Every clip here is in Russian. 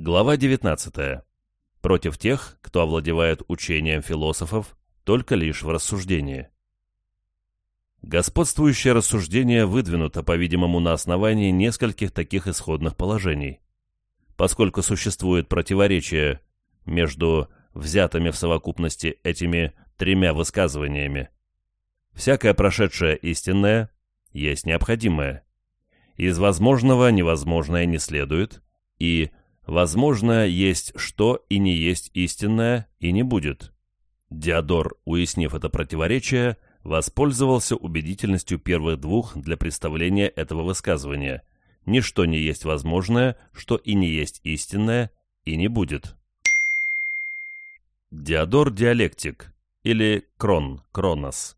Глава 19. Против тех, кто овладевает учением философов только лишь в рассуждении. Господствующее рассуждение выдвинуто, по-видимому, на основании нескольких таких исходных положений. Поскольку существует противоречие между взятыми в совокупности этими тремя высказываниями, всякое прошедшее истинное есть необходимое. Из возможного невозможное не следует, и возможное есть что и не есть истинное, и не будет. Диодор, уяснив это противоречие, воспользовался убедительностью первых двух для представления этого высказывания. Ничто не есть возможное, что и не есть истинное, и не будет. Диодор диалектик, или Крон, Кронос.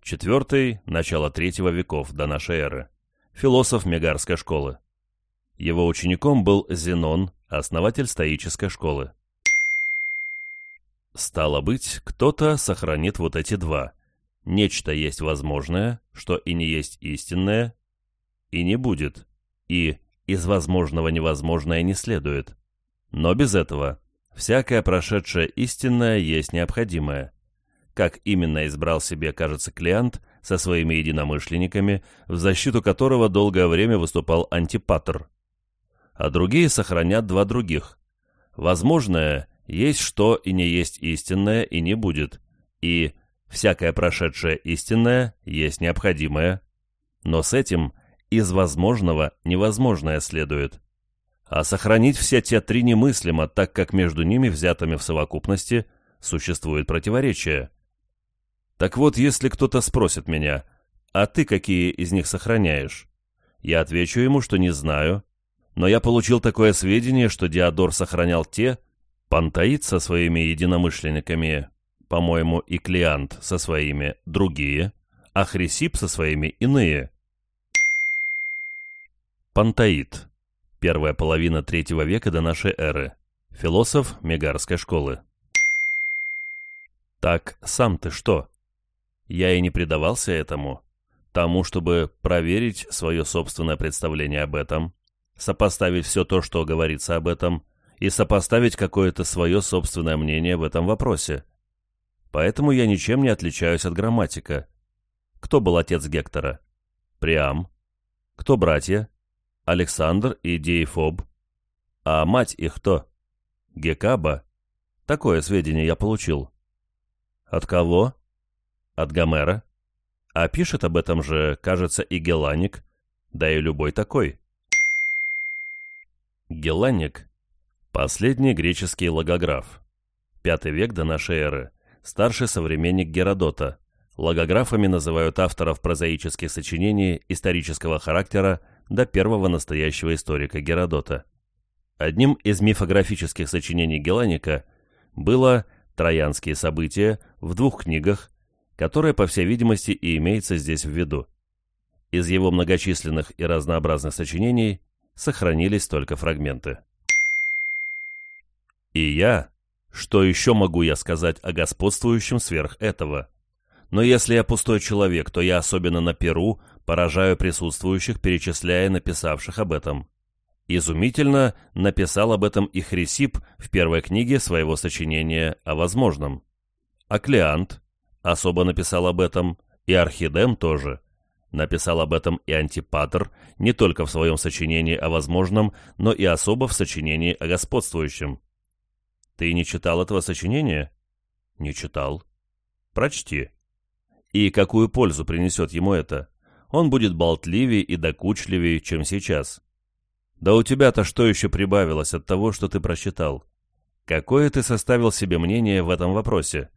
Четвертый, начало третьего веков до нашей эры. Философ Мегарской школы. Его учеником был Зенон, основатель стоической школы. Стало быть, кто-то сохранит вот эти два. Нечто есть возможное, что и не есть истинное, и не будет, и из возможного невозможное не следует. Но без этого всякое прошедшее истинное есть необходимое. Как именно избрал себе, кажется, Клеант со своими единомышленниками, в защиту которого долгое время выступал Антипатр. А другие сохранят два других. Возможное есть что и не есть истинное и не будет, и всякое прошедшее истинное есть необходимое, но с этим из возможного невозможное следует. А сохранить все те три немыслимо, так как между ними, взятыми в совокупности, существует противоречие. Так вот, если кто-то спросит меня, а ты какие из них сохраняешь? Я отвечу ему, что не знаю, но я получил такое сведение, что Диодор сохранял те, Пантаид со своими единомышленниками, по-моему, и Клеант со своими другие, а Хрисип со своими иные. Пантаид. Первая половина третьего века до нашей эры. Философ Мегарской школы. Так сам ты что? Я и не предавался этому, тому, чтобы проверить свое собственное представление об этом, сопоставить все то, что говорится об этом, и сопоставить какое-то свое собственное мнение в этом вопросе. Поэтому я ничем не отличаюсь от грамматика. Кто был отец Гектора? Приам. Кто братья? Александр и Диефоб. А мать их кто? Гекаба. Такое сведение я получил. От кого? От Гомера. А пишет об этом же, кажется, и Геланик, да и любой такой. Геланик Последний греческий логограф. Пятый век до нашей эры. Старший современник Геродота. Логографами называют авторов прозаических сочинений исторического характера до первого настоящего историка Геродота. Одним из мифографических сочинений Геланика было «Троянские события» в двух книгах, которое, по всей видимости, и имеется здесь в виду. Из его многочисленных и разнообразных сочинений сохранились только фрагменты. И я, что еще могу я сказать о господствующем сверх этого? Но если я пустой человек, то я особенно на Перу поражаю присутствующих, перечисляя написавших об этом. Изумительно написал об этом и Хрисип в первой книге своего сочинения о возможном. А Клеант особо написал об этом, и Архидем тоже. Написал об этом и Антипатр, не только в своем сочинении о возможном, но и особо в сочинении о господствующем. Ты не читал этого сочинения? Не читал. Прочти. И какую пользу принесет ему это? Он будет болтливее и докучливее, чем сейчас. Да у тебя-то что еще прибавилось от того, что ты прочитал? Какое ты составил себе мнение в этом вопросе?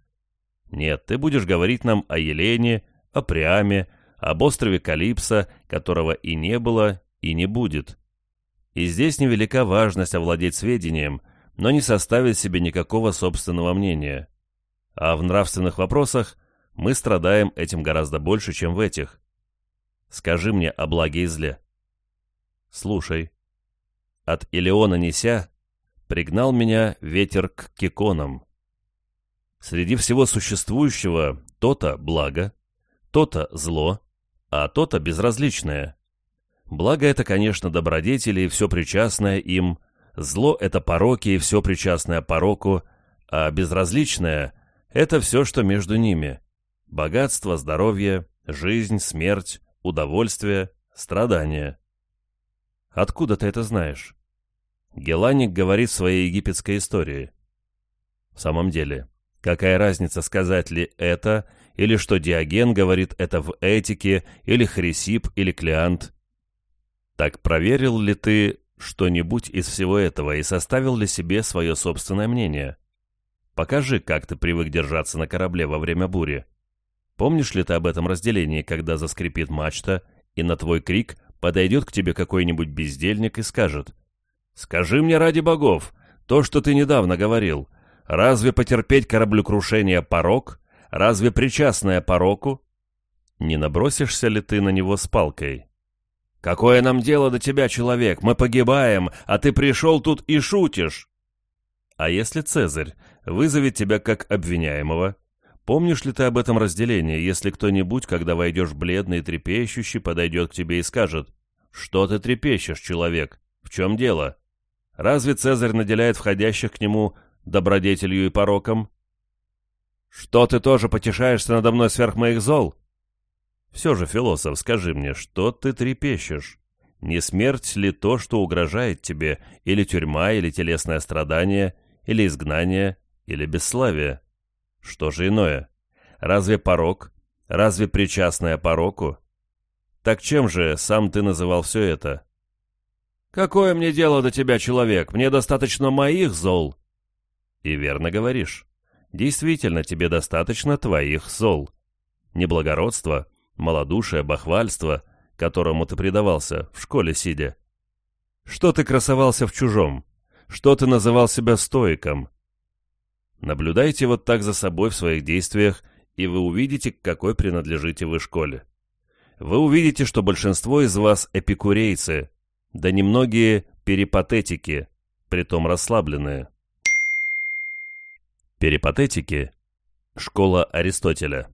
Нет, ты будешь говорить нам о Елене, о Приаме, об острове Калипсо, которого и не было, и не будет. И здесь невелика важность овладеть сведением, но не составить себе никакого собственного мнения. А в нравственных вопросах мы страдаем этим гораздо больше, чем в этих. Скажи мне о благе и зле. Слушай. От Илеона неся, пригнал меня ветер к киконам. Среди всего существующего то-то благо, то-то зло, а то-то безразличное. Благо это, конечно, добродетели и все причастное им – Зло — это пороки и все причастное пороку, а безразличное — это все, что между ними. Богатство, здоровье, жизнь, смерть, удовольствие, страдания. Откуда ты это знаешь? Геланик говорит в своей египетской истории. В самом деле, какая разница, сказать ли это, или что Диоген говорит это в этике, или Хрисип, или Клеант? Так проверил ли ты что-нибудь из всего этого и составил ли себе свое собственное мнение? Покажи, как ты привык держаться на корабле во время бури. Помнишь ли ты об этом разделении, когда заскрипит мачта, и на твой крик подойдет к тебе какой-нибудь бездельник и скажет «Скажи мне ради богов, то, что ты недавно говорил, разве потерпеть кораблекрушение порог? Разве причастное пороку?» Не набросишься ли ты на него с палкой? «Какое нам дело до тебя, человек? Мы погибаем, а ты пришел тут и шутишь!» А если Цезарь вызовет тебя как обвиняемого? Помнишь ли ты об этом разделении, если кто-нибудь, когда войдешь бледный и трепещущий, подойдет к тебе и скажет, «Что ты трепещешь, человек? В чем дело? Разве Цезарь наделяет входящих к нему добродетелью и пороком?» «Что ты тоже потешаешься надо мной сверх моих зол?» Все же, философ, скажи мне, что ты трепещешь? Не смерть ли то, что угрожает тебе, или тюрьма, или телесное страдание, или изгнание, или бесславие? Что же иное? Разве порок? Разве причастное пороку? Так чем же сам ты называл все это? Какое мне дело до тебя, человек? Мне достаточно моих зол. И верно говоришь. Действительно, тебе достаточно твоих зол. Неблагородство, малодушие, бахвальство, которому ты предавался, в школе сидя. Что ты красовался в чужом? Что ты называл себя стоиком? Наблюдайте вот так за собой в своих действиях, и вы увидите, к какой принадлежите вы школе. Вы увидите, что большинство из вас эпикурейцы, да немногие перипатетики, притом расслабленные. Перипатетики – школа Аристотеля.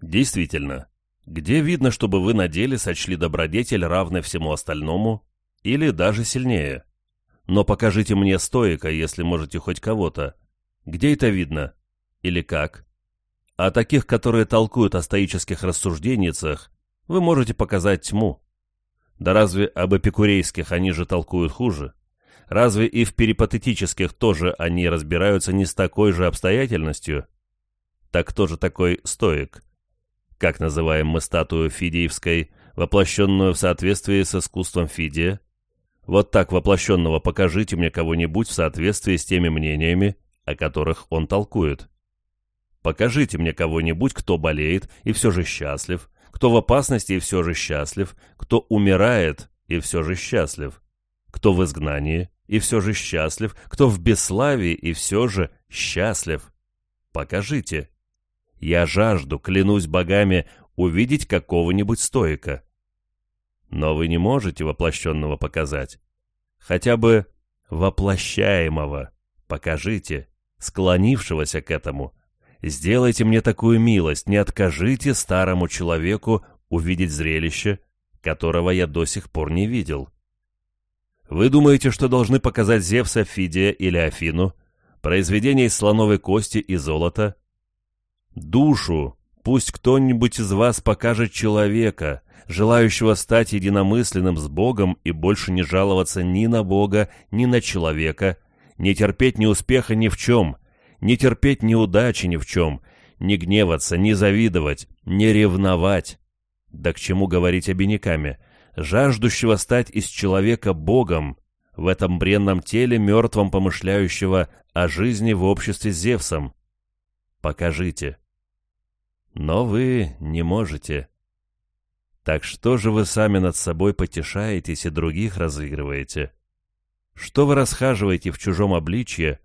Действительно, где видно, чтобы вы на деле сочли добродетель равной всему остальному, или даже сильнее? Но покажите мне стоика, если можете хоть кого-то. Где это видно? Или как? А таких, которые толкуют о стоических рассужденницах, вы можете показать тьму. Да разве об эпикурейских они же толкуют хуже? Разве и в перипатетических тоже они разбираются не с такой же обстоятельностью? Так кто же такой стоик? как называем мы статую Фидиевской, воплощенную в соответствии с искусством Фидия? Вот так воплощенного покажите мне кого-нибудь в соответствии с теми мнениями, о которых он толкует. Покажите мне кого-нибудь, кто болеет и все же счастлив, кто в опасности и все же счастлив, кто умирает и все же счастлив, кто в изгнании и все же счастлив, кто в бесславии и все же счастлив. Покажите. Я жажду, клянусь богами, увидеть какого-нибудь стоика. Но вы не можете воплощенного показать. Хотя бы воплощаемого покажите, склонившегося к этому. Сделайте мне такую милость, не откажите старому человеку увидеть зрелище, которого я до сих пор не видел. Вы думаете, что должны показать Зевса, Фидия или Афину, произведение из слоновой кости и золота, Душу пусть кто-нибудь из вас покажет человека, желающего стать единомысленным с Богом и больше не жаловаться ни на Бога, ни на человека, не терпеть неуспеха ни в чем, не терпеть неудачи ни в чем, не гневаться, не завидовать, не ревновать. Да к чему говорить обиняками? Жаждущего стать из человека Богом, в этом бренном теле мертвом помышляющего о жизни в обществе с Зевсом. Покажите. Но вы не можете. Так что же вы сами над собой потешаетесь и других разыгрываете? Что вы расхаживаете в чужом обличье,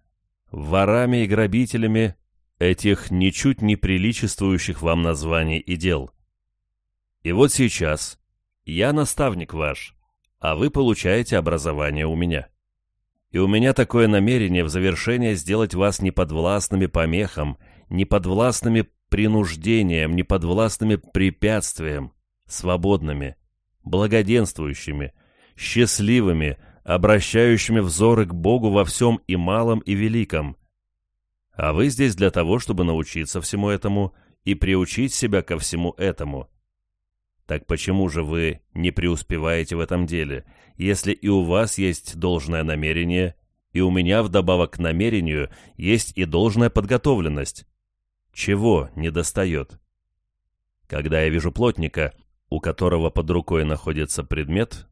ворами и грабителями этих ничуть не приличествующих вам названий и дел? И вот сейчас я наставник ваш, а вы получаете образование у меня. И у меня такое намерение в завершение сделать вас неподвластными помехам, неподвластными принуждением, неподвластными препятствием, свободными, благоденствующими, счастливыми, обращающими взоры к Богу во всем и малом, и великом. А вы здесь для того, чтобы научиться всему этому и приучить себя ко всему этому. Так почему же вы не преуспеваете в этом деле, если и у вас есть должное намерение, и у меня вдобавок к намерению есть и должная подготовленность? Чего недостает? Когда я вижу плотника, у которого под рукой находится предмет,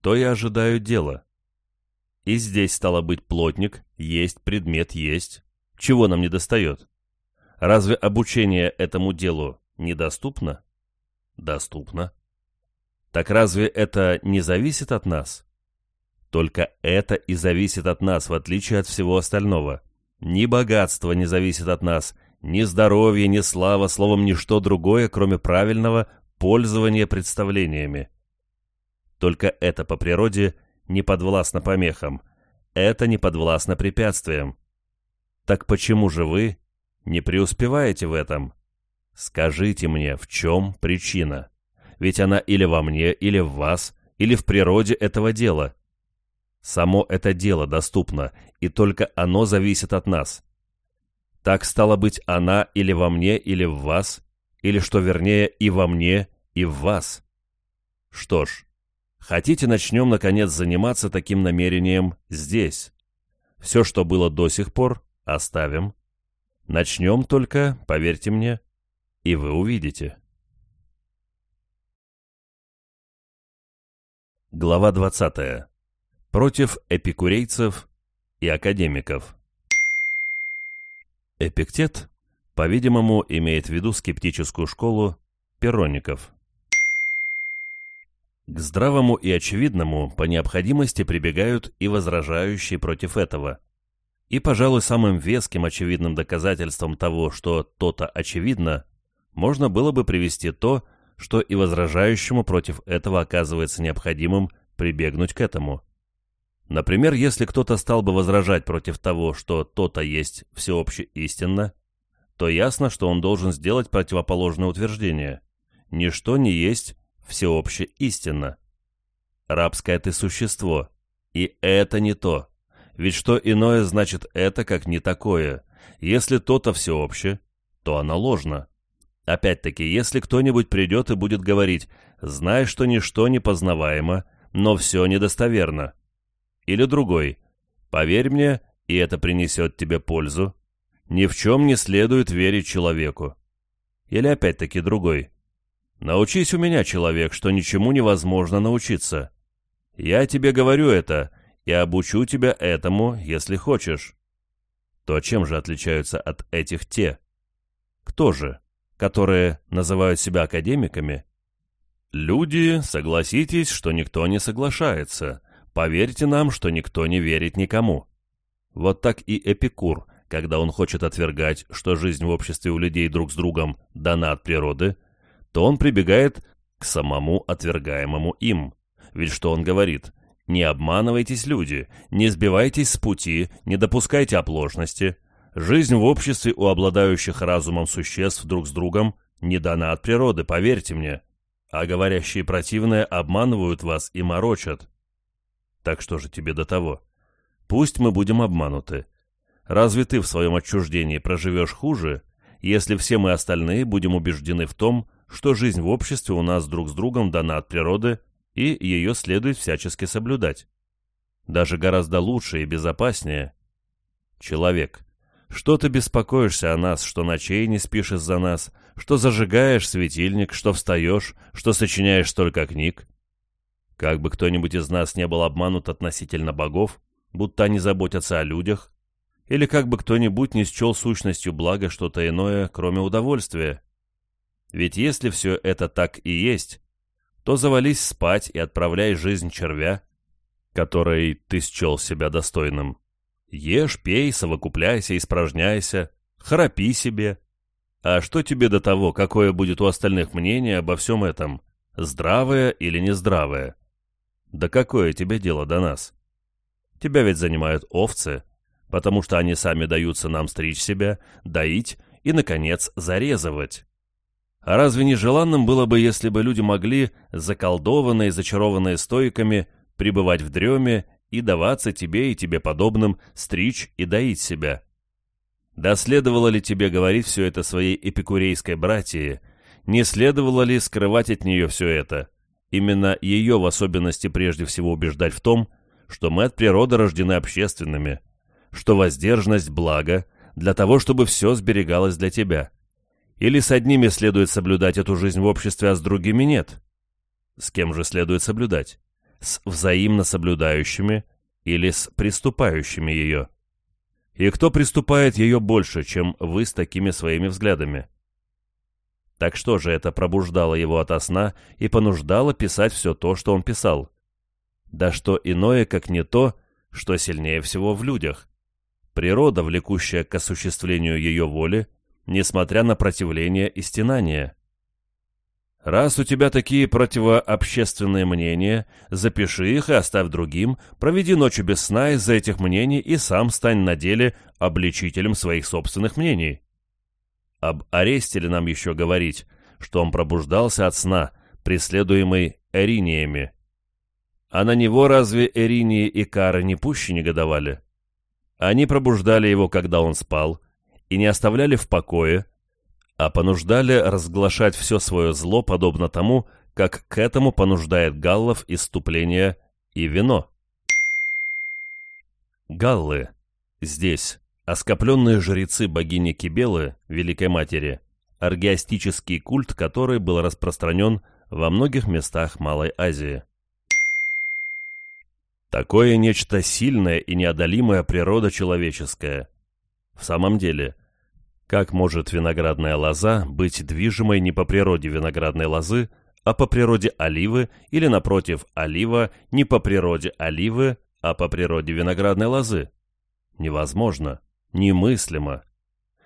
то я ожидаю дела. И здесь, стало быть, плотник, есть предмет, есть. Чего нам недостает? Разве обучение этому делу недоступно? Доступно. Так разве это не зависит от нас? Только это и зависит от нас, в отличие от всего остального. Ни богатство не зависит от нас, ни здоровье, ни слава, словом, ничто другое, кроме правильного пользования представлениями. Только это по природе не подвластно помехам, это не подвластно препятствиям. Так почему же вы не преуспеваете в этом? Скажите мне, в чем причина? Ведь она или во мне, или в вас, или в природе этого дела. Само это дело доступно, и только оно зависит от нас. Так стало быть, она или во мне, или в вас, или, что вернее, и во мне, и в вас. Что ж, хотите, начнем, наконец, заниматься таким намерением здесь. Все, что было до сих пор, оставим. Начнем только, поверьте мне, и вы увидите. Глава 20. Против эпикурейцев и академиков. Эпиктет, по-видимому, имеет в виду скептическую школу перронников. К здравому и очевидному по необходимости прибегают и возражающие против этого. И, пожалуй, самым веским очевидным доказательством того, что то-то очевидно, можно было бы привести то, что и возражающему против этого оказывается необходимым прибегнуть к этому. Например, если кто-то стал бы возражать против того, что то-то есть всеобще истинно, то ясно, что он должен сделать противоположное утверждение. Ничто не есть всеобще истинно. Рабское ты существо, и это не то. Ведь что иное значит это, как не такое. Если то-то всеобще, то оно ложно. Опять-таки, если кто-нибудь придет и будет говорить «Знай, что ничто не познаваемо, но все недостоверно», или другой. Поверь мне, и это принесет тебе пользу. Ни в чем не следует верить человеку. Или опять-таки другой. Научись у меня, человек, что ничему невозможно научиться. Я тебе говорю это и обучу тебя этому, если хочешь. То чем же отличаются от этих те? Кто же, которые называют себя академиками? Люди, согласитесь, что никто не соглашается, Поверьте нам, что никто не верит никому. Вот так и Эпикур, когда он хочет отвергать, что жизнь в обществе у людей друг с другом дана от природы, то он прибегает к самому отвергаемому им. Ведь что он говорит? Не обманывайтесь, люди, не сбивайтесь с пути, не допускайте оплошности. Жизнь в обществе у обладающих разумом существ друг с другом не дана от природы, поверьте мне. А говорящие противное обманывают вас и морочат. Так что же тебе до того? Пусть мы будем обмануты. Разве ты в своем отчуждении проживешь хуже, если все мы остальные будем убеждены в том, что жизнь в обществе у нас друг с другом дана от природы, и ее следует всячески соблюдать? Даже гораздо лучше и безопаснее. Человек, что ты беспокоишься о нас, что ночей не спишь из-за нас, что зажигаешь светильник, что встаешь, что сочиняешь столько книг? Как бы кто-нибудь из нас не был обманут относительно богов, будто они заботятся о людях, или как бы кто-нибудь не счел сущностью блага что-то иное, кроме удовольствия. Ведь если все это так и есть, то завались спать и отправляй жизнь червя, которой ты счел себя достойным. Ешь, пей, совокупляйся, испражняйся, храпи себе. А что тебе до того, какое будет у остальных мнение обо всем этом, здравое или нездравое? Да какое тебе дело до нас? Тебя ведь занимают овцы, потому что они сами даются нам стричь себя, доить и, наконец, зарезывать. А разве не желанным было бы, если бы люди могли, заколдованные, зачарованные стойками, пребывать в дреме и даваться тебе и тебе подобным стричь и доить себя. Да следовало ли тебе говорить все это своей эпикурейской братье, не следовало ли скрывать от нее все это, именно ее в особенности прежде всего убеждать в том, что мы от природы рождены общественными, что воздержанность – благо для того, чтобы все сберегалось для тебя. Или с одними следует соблюдать эту жизнь в обществе, а с другими нет? С кем же следует соблюдать? С взаимно соблюдающими или с приступающими ее? И кто приступает ее больше, чем вы с такими своими взглядами? Так что же это пробуждало его ото сна и понуждало писать все то, что он писал? Да что иное, как не то, что сильнее всего в людях. Природа, влекущая к осуществлению ее воли, несмотря на противление и стенание. Раз у тебя такие противообщественные мнения, запиши их и оставь другим, проведи ночью без сна из-за этих мнений и сам стань на деле обличителем своих собственных мнений. Об аресте ли нам еще говорить, что он пробуждался от сна, преследуемый эриниями? А на него разве Эринии и Кары не пуще негодовали? Они пробуждали его, когда он спал, и не оставляли в покое, а понуждали разглашать все свое зло, подобно тому, как к этому понуждает галлов иступление и вино. Галлы. Здесь. Оскопленные жрецы богини Кибелы, Великой Матери, аргиастический культ, который был распространен во многих местах Малой Азии. Такое нечто сильное и неодолимая природа человеческая. В самом деле, как может виноградная лоза быть движимой не по природе виноградной лозы, а по природе оливы, или, напротив, олива не по природе оливы, а по природе виноградной лозы? Невозможно, немыслимо.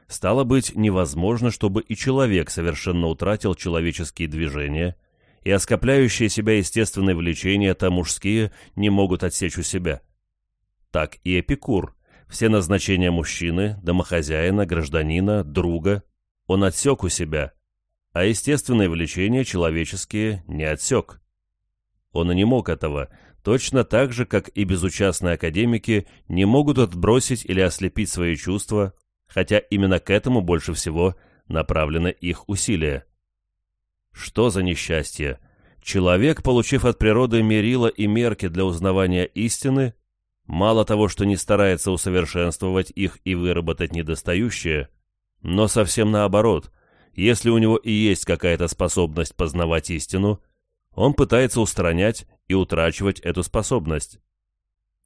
Стало быть, невозможно, чтобы и человек совершенно утратил человеческие движения – и оскопляющие себя естественные влечения-то мужские не могут отсечь у себя. Так и Эпикур. Все назначения мужчины, домохозяина, гражданина, друга он отсек у себя, а естественные влечения человеческие не отсек. Он и не мог этого, точно так же, как и безучастные академики не могут отбросить или ослепить свои чувства, хотя именно к этому больше всего направлены их усилия. Что за несчастье? Человек, получив от природы мерила и мерки для узнавания истины, мало того, что не старается усовершенствовать их и выработать недостающее, но совсем наоборот, если у него и есть какая-то способность познавать истину, он пытается устранять и утрачивать эту способность.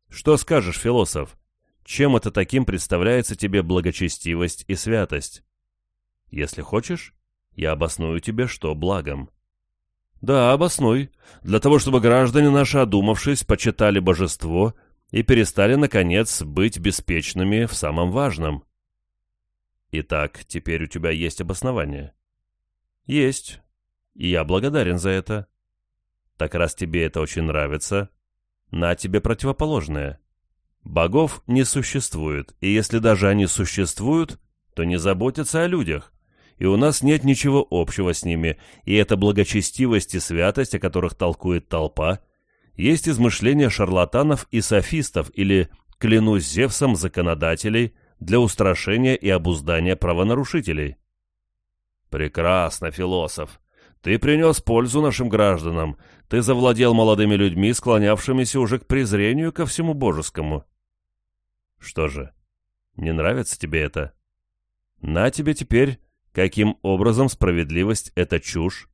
Что скажешь, философ? Чем это таким представляется тебе благочестивость и святость? Если хочешь, я обосную тебе, что благом. Да, обоснуй, для того, чтобы граждане наши, одумавшись, почитали божество и перестали, наконец, быть беспечными в самом важном. Итак, теперь у тебя есть обоснование? Есть. И я благодарен за это. Так раз тебе это очень нравится, на тебе противоположное. Богов не существует, и если даже они существуют, то не заботятся о людях и у нас нет ничего общего с ними, и эта благочестивость и святость, о которых толкует толпа, есть измышления шарлатанов и софистов или, клянусь Зевсом, законодателей для устрашения и обуздания правонарушителей. Прекрасно, философ. Ты принес пользу нашим гражданам, ты завладел молодыми людьми, склонявшимися уже к презрению ко всему божескому. Что же, не нравится тебе это? На тебе теперь Каким образом справедливость – это чушь?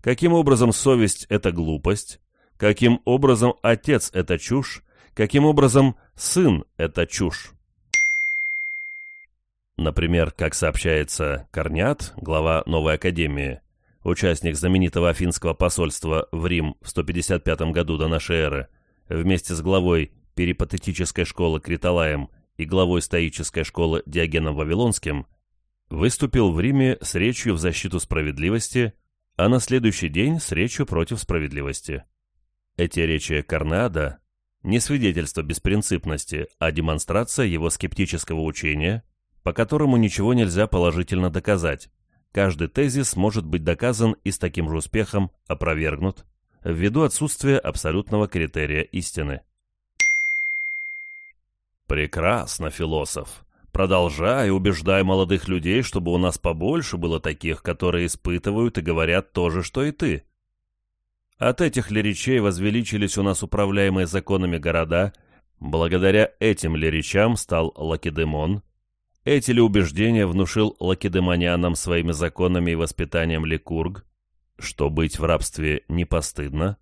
Каким образом совесть – это глупость? Каким образом отец – это чушь? Каким образом сын – это чушь? Например, как сообщается Корнят, глава Новой Академии, участник знаменитого афинского посольства в Рим в 155 году до нашей эры, вместе с главой перипатетической школы Критолаем и главой стоической школы Диогеном Вавилонским, выступил в Риме с речью в защиту справедливости, а на следующий день с речью против справедливости. Эти речи Карнеада не свидетельство беспринципности, а демонстрация его скептического учения, по которому ничего нельзя положительно доказать. Каждый тезис может быть доказан и с таким же успехом опровергнут, ввиду отсутствия абсолютного критерия истины. Прекрасно, философ. Продолжай, убеждай молодых людей, чтобы у нас побольше было таких, которые испытывают и говорят то же, что и ты. От этих ли речей возвеличились у нас управляемые законами города, благодаря этим ли речам стал Лакедемон, эти ли убеждения внушил лакедемонянам своими законами и воспитанием Ликург, что быть в рабстве не постыдно,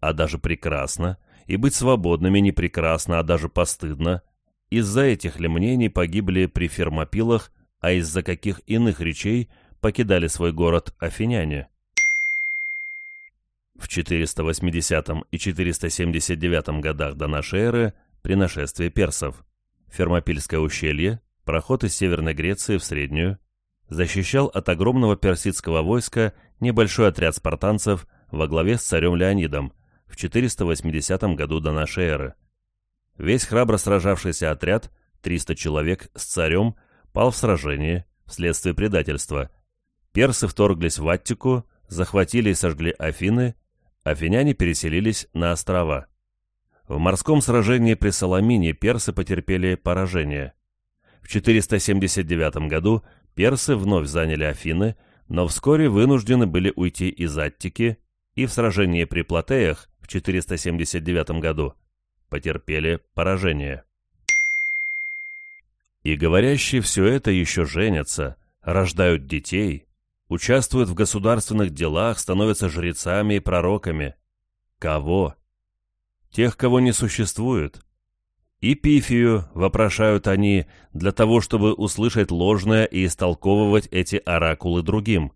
а даже прекрасно, и быть свободными не прекрасно, а даже постыдно, из-за этих ли мнений погибли при фермопилах, а из-за каких иных речей покидали свой город афиняне? В 480 и 479 годах до нашей эры при нашествии персов Фермопильское ущелье, проход из Северной Греции в Среднюю, защищал от огромного персидского войска небольшой отряд спартанцев во главе с царем Леонидом в 480 году до нашей эры. Весь храбро сражавшийся отряд, 300 человек, с царем, пал в сражении вследствие предательства. Персы вторглись в Аттику, захватили и сожгли Афины, афиняне переселились на острова. В морском сражении при Соломине персы потерпели поражение. В 479 году персы вновь заняли Афины, но вскоре вынуждены были уйти из Аттики и в сражении при Платеях в 479 году потерпели поражение. И говорящие все это еще женятся, рождают детей, участвуют в государственных делах, становятся жрецами и пророками. Кого? Тех, кого не существует. И Пифию вопрошают они для того, чтобы услышать ложное и истолковывать эти оракулы другим.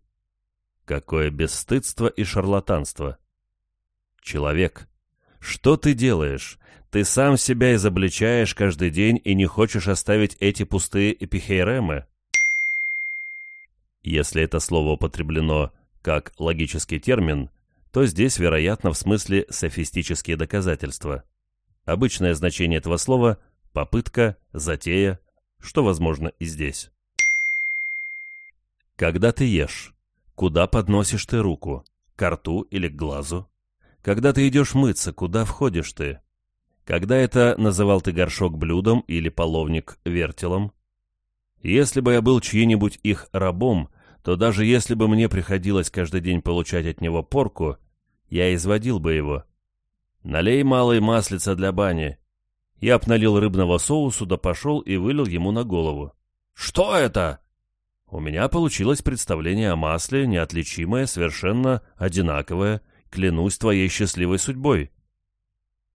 Какое бесстыдство и шарлатанство! Человек, что ты делаешь? Ты сам себя изобличаешь каждый день и не хочешь оставить эти пустые эпихейремы. Если это слово употреблено как логический термин, то здесь, вероятно, в смысле софистические доказательства. Обычное значение этого слова – попытка, затея, что возможно и здесь. Когда ты ешь, куда подносишь ты руку? К рту или к глазу? Когда ты идешь мыться, куда входишь ты? Когда это называл ты горшок блюдом или половник вертелом? Если бы я был чьи-нибудь их рабом, то даже если бы мне приходилось каждый день получать от него порку, я изводил бы его. Налей малой маслица для бани. Я обналил рыбного соусу, да пошел и вылил ему на голову. «Что это?» У меня получилось представление о масле, неотличимое, совершенно одинаковое, клянусь твоей счастливой судьбой.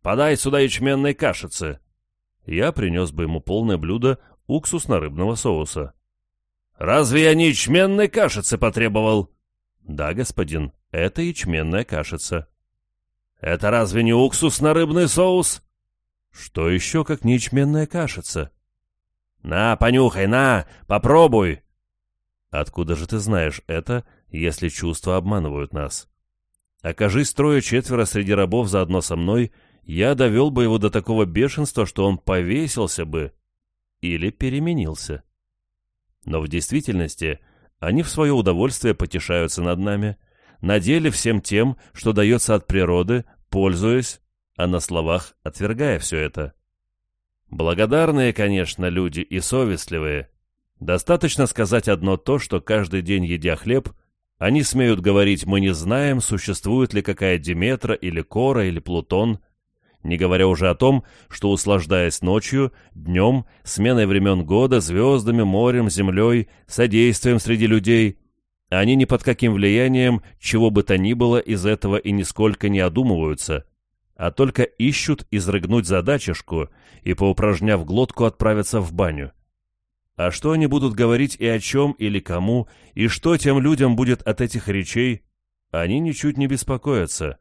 Подай сюда ячменной кашицы. Я принес бы ему полное блюдо уксусно-рыбного соуса. Разве я не ячменной кашицы потребовал? Да, господин, это ячменная кашица. Это разве не уксусно-рыбный соус? Что еще, как не ячменная кашица? На, понюхай, на, попробуй. Откуда же ты знаешь это, если чувства обманывают нас? Окажись трое-четверо среди рабов заодно со мной, я довел бы его до такого бешенства, что он повесился бы или переменился. Но в действительности они в свое удовольствие потешаются над нами, на деле всем тем, что дается от природы, пользуясь, а на словах отвергая все это. Благодарные, конечно, люди и совестливые. Достаточно сказать одно то, что каждый день, едя хлеб, они смеют говорить «мы не знаем, существует ли какая Диметра или Кора или Плутон», не говоря уже о том, что, услаждаясь ночью, днем, сменой времен года, звездами, морем, землей, содействием среди людей, они ни под каким влиянием чего бы то ни было из этого и нисколько не одумываются, а только ищут изрыгнуть задачишку и, поупражняв глотку, отправиться в баню. А что они будут говорить и о чем или кому, и что тем людям будет от этих речей, они ничуть не беспокоятся.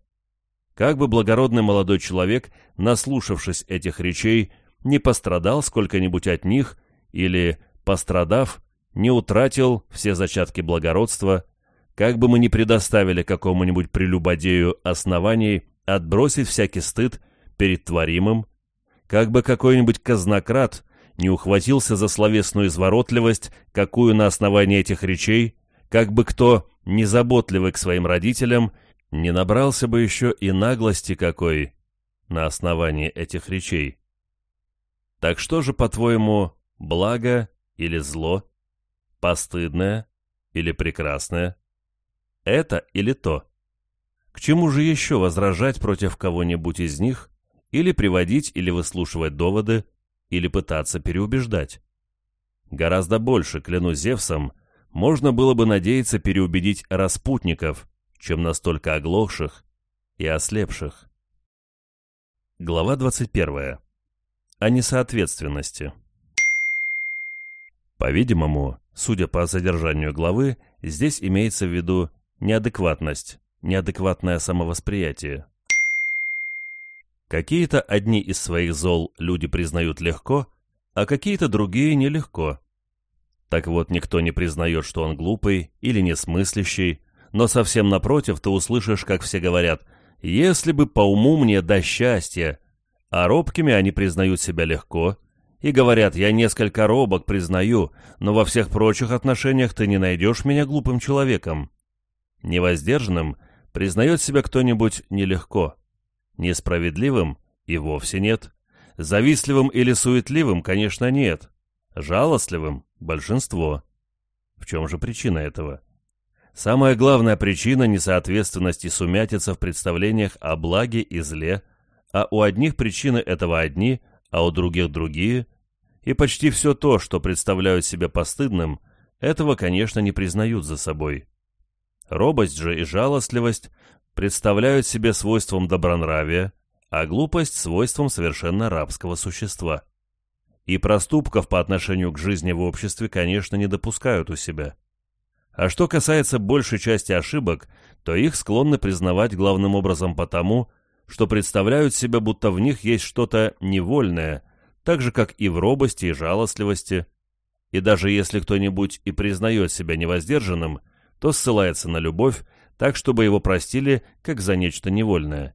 Как бы благородный молодой человек, наслушавшись этих речей, не пострадал сколько-нибудь от них или, пострадав, не утратил все зачатки благородства, как бы мы ни предоставили какому-нибудь прелюбодею оснований отбросить всякий стыд перед творимым, как бы какой-нибудь казнократ не ухватился за словесную изворотливость, какую на основании этих речей, как бы кто, незаботливый к своим родителям, Не набрался бы еще и наглости какой на основании этих речей. Так что же, по-твоему, благо или зло, постыдное или прекрасное? Это или то? К чему же еще возражать против кого-нибудь из них, или приводить или выслушивать доводы, или пытаться переубеждать? Гораздо больше, клянусь Зевсом, можно было бы надеяться переубедить распутников, чем настолько оглохших и ослепших. Глава 21. О несоответственности. По-видимому, судя по содержанию главы, здесь имеется в виду неадекватность, неадекватное самовосприятие. Какие-то одни из своих зол люди признают легко, а какие-то другие нелегко. Так вот, никто не признает, что он глупый или несмыслящий, но совсем напротив ты услышишь, как все говорят «если бы по уму мне до счастья», а робкими они признают себя легко и говорят «я несколько робок признаю, но во всех прочих отношениях ты не найдешь меня глупым человеком». Невоздержанным признает себя кто-нибудь нелегко, несправедливым и вовсе нет, завистливым или суетливым, конечно, нет, жалостливым – большинство. В чем же причина этого? Самая главная причина – несоответственности сумятица в представлениях о благе и зле, а у одних причины этого одни, а у других другие, и почти все то, что представляют себя постыдным, этого, конечно, не признают за собой. Робость же и жалостливость представляют себе свойством добронравия, а глупость – свойством совершенно рабского существа. И проступков по отношению к жизни в обществе, конечно, не допускают у себя. А что касается большей части ошибок, то их склонны признавать главным образом потому, что представляют себя, будто в них есть что-то невольное, так же, как и в робости и жалостливости. И даже если кто-нибудь и признает себя невоздержанным – то ссылается на любовь, так, чтобы его простили, как за нечто невольное.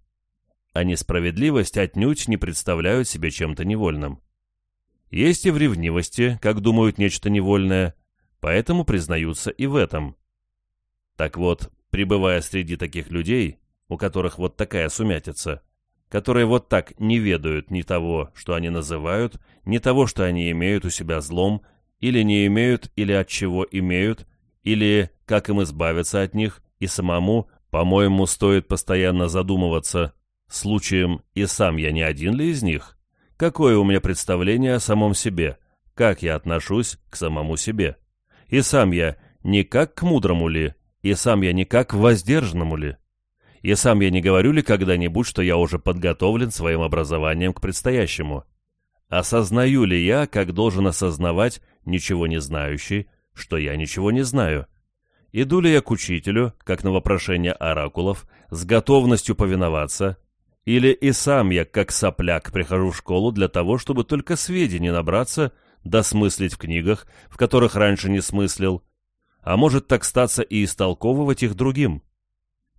А несправедливость отнюдь не представляют себе чем-то невольным. Есть и в ревнивости, как думают, нечто невольное, поэтому признаются и в этом. Так вот, пребывая среди таких людей, у которых вот такая сумятица, которые вот так не ведают ни того, что они называют, ни того, что они имеют у себя злом, или не имеют, или от чего имеют, или как им избавиться от них, и самому, по-моему, стоит постоянно задумываться, случаем и сам я не один ли из них? Какое у меня представление о самом себе? Как я отношусь к самому себе? И сам я не как к мудрому ли? И сам я не как к воздержанному ли? И сам я не говорю ли когда-нибудь, что я уже подготовлен своим образованием к предстоящему? Осознаю ли я, как должен осознавать, ничего не знающий, что я ничего не знаю. Иду ли я к учителю, как на вопрошение оракулов, с готовностью повиноваться, или и сам я, как сопляк, прихожу в школу для того, чтобы только сведений набраться, досмыслить в книгах, в которых раньше не смыслил, а может так статься и истолковывать их другим.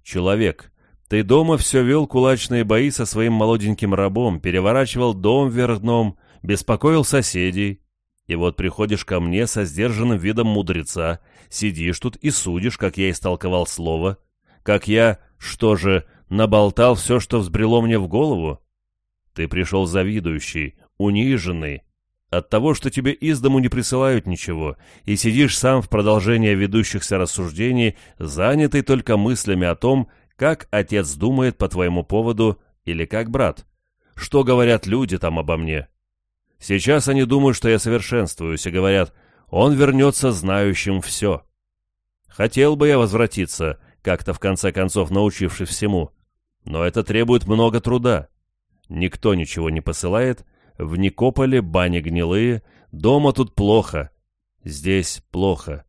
Человек, ты дома все вел кулачные бои со своим молоденьким рабом, переворачивал дом вверх дном, беспокоил соседей, и вот приходишь ко мне со сдержанным видом мудреца, сидишь тут и судишь, как я истолковал слово, как я, что же, наболтал все, что взбрело мне в голову. Ты пришел завидующий, униженный, от того, что тебе из дому не присылают ничего, и сидишь сам в продолжение ведущихся рассуждений, занятый только мыслями о том, как отец думает по твоему поводу или как брат. Что говорят люди там обо мне? Сейчас они думают, что я совершенствуюсь, и говорят, он вернется знающим все. Хотел бы я возвратиться, как-то в конце концов научившись всему, но это требует много труда. Никто ничего не посылает, в Никополе бани гнилые, дома тут плохо, здесь плохо.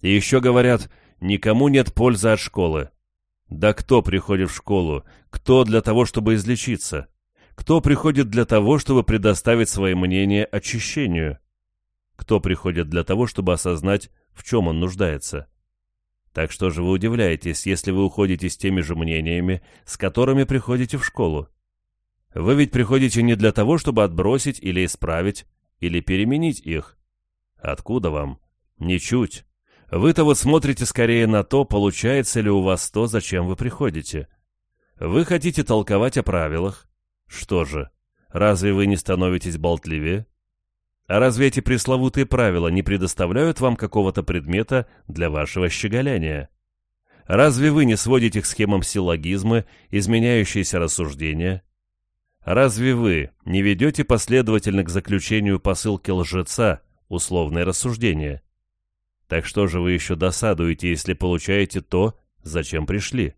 И еще говорят, никому нет пользы от школы. Да кто приходит в школу? Кто для того, чтобы излечиться? Кто приходит для того, чтобы предоставить свое мнение очищению? Кто приходит для того, чтобы осознать, в чем он нуждается? Так что же вы удивляетесь, если вы уходите с теми же мнениями, с которыми приходите в школу? Вы ведь приходите не для того, чтобы отбросить или исправить, или переменить их. Откуда вам? Ничуть. Вы-то вот смотрите скорее на то, получается ли у вас то, зачем вы приходите. Вы хотите толковать о правилах. Что же, разве вы не становитесь болтливее? А разве эти пресловутые правила не предоставляют вам какого-то предмета для вашего щеголяния? Разве вы не сводите к схемам силлогизмы, изменяющиеся рассуждения? Разве вы не ведете последовательно к заключению посылки лжеца условное рассуждение? Так что же вы еще досадуете, если получаете то, зачем пришли?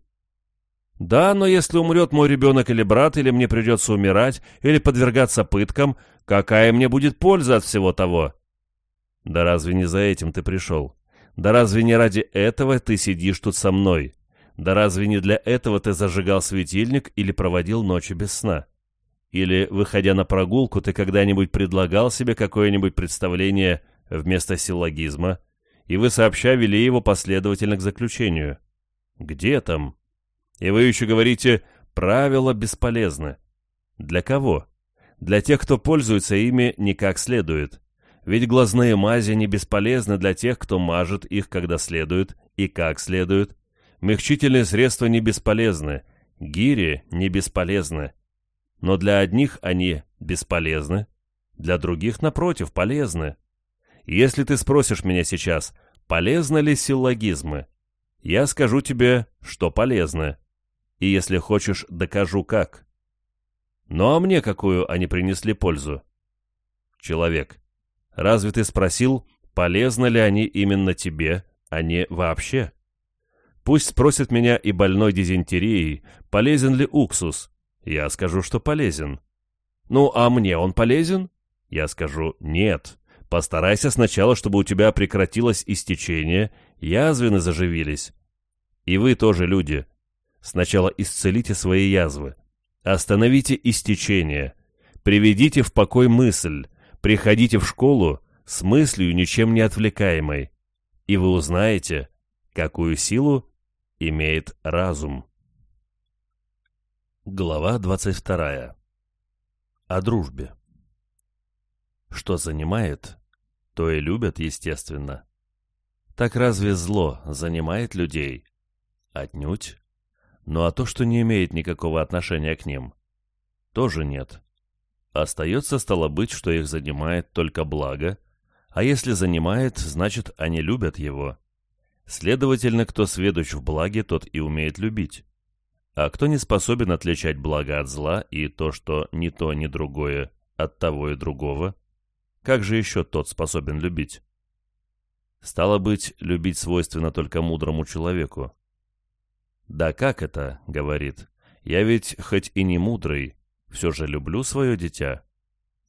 Да, но если умрет мой ребенок или брат, или мне придется умирать, или подвергаться пыткам, какая мне будет польза от всего того? Да разве не за этим ты пришел? Да разве не ради этого ты сидишь тут со мной? Да разве не для этого ты зажигал светильник или проводил ночи без сна? Или, выходя на прогулку, ты когда-нибудь предлагал себе какое-нибудь представление вместо силлогизма, и вы сообща вели его последовательно к заключению? Где там? И вы еще говорите «правила бесполезны». Для кого? Для тех, кто пользуется ими не как следует. Ведь глазные мази не бесполезны для тех, кто мажет их когда следует и как следует. Мягчительные средства не бесполезны, гири не бесполезны. Но для одних они бесполезны, для других, напротив, полезны. Если ты спросишь меня сейчас, полезны ли силлогизмы, я скажу тебе, что полезны. И если хочешь, докажу как. Ну а мне какую они принесли пользу? Человек. Разве ты спросил, полезны ли они именно тебе, а не вообще? Пусть спросит меня и больной дизентерией, полезен ли уксус. Я скажу, что полезен. Ну, а мне он полезен? Я скажу, нет. Постарайся сначала, чтобы у тебя прекратилось истечение, язвины заживились. И вы тоже люди. Сначала исцелите свои язвы. Остановите истечение. Приведите в покой мысль. Приходите в школу с мыслью ничем не отвлекаемой, и вы узнаете, какую силу имеет разум. Глава 22. О дружбе. Что занимает, то и любят, естественно. Так разве зло занимает людей? Отнюдь. Ну а то, что не имеет никакого отношения к ним, тоже нет. Остается, стало быть, что их занимает только благо, а если занимает, значит, они любят его. Следовательно, кто сведущ в благе, тот и умеет любить. А кто не способен отличать благо от зла и то, что ни то, ни другое от того и другого, как же еще тот способен любить? Стало быть, любить свойственно только мудрому человеку. «Да как это?» — говорит. «Я ведь хоть и не мудрый, все же люблю свое дитя.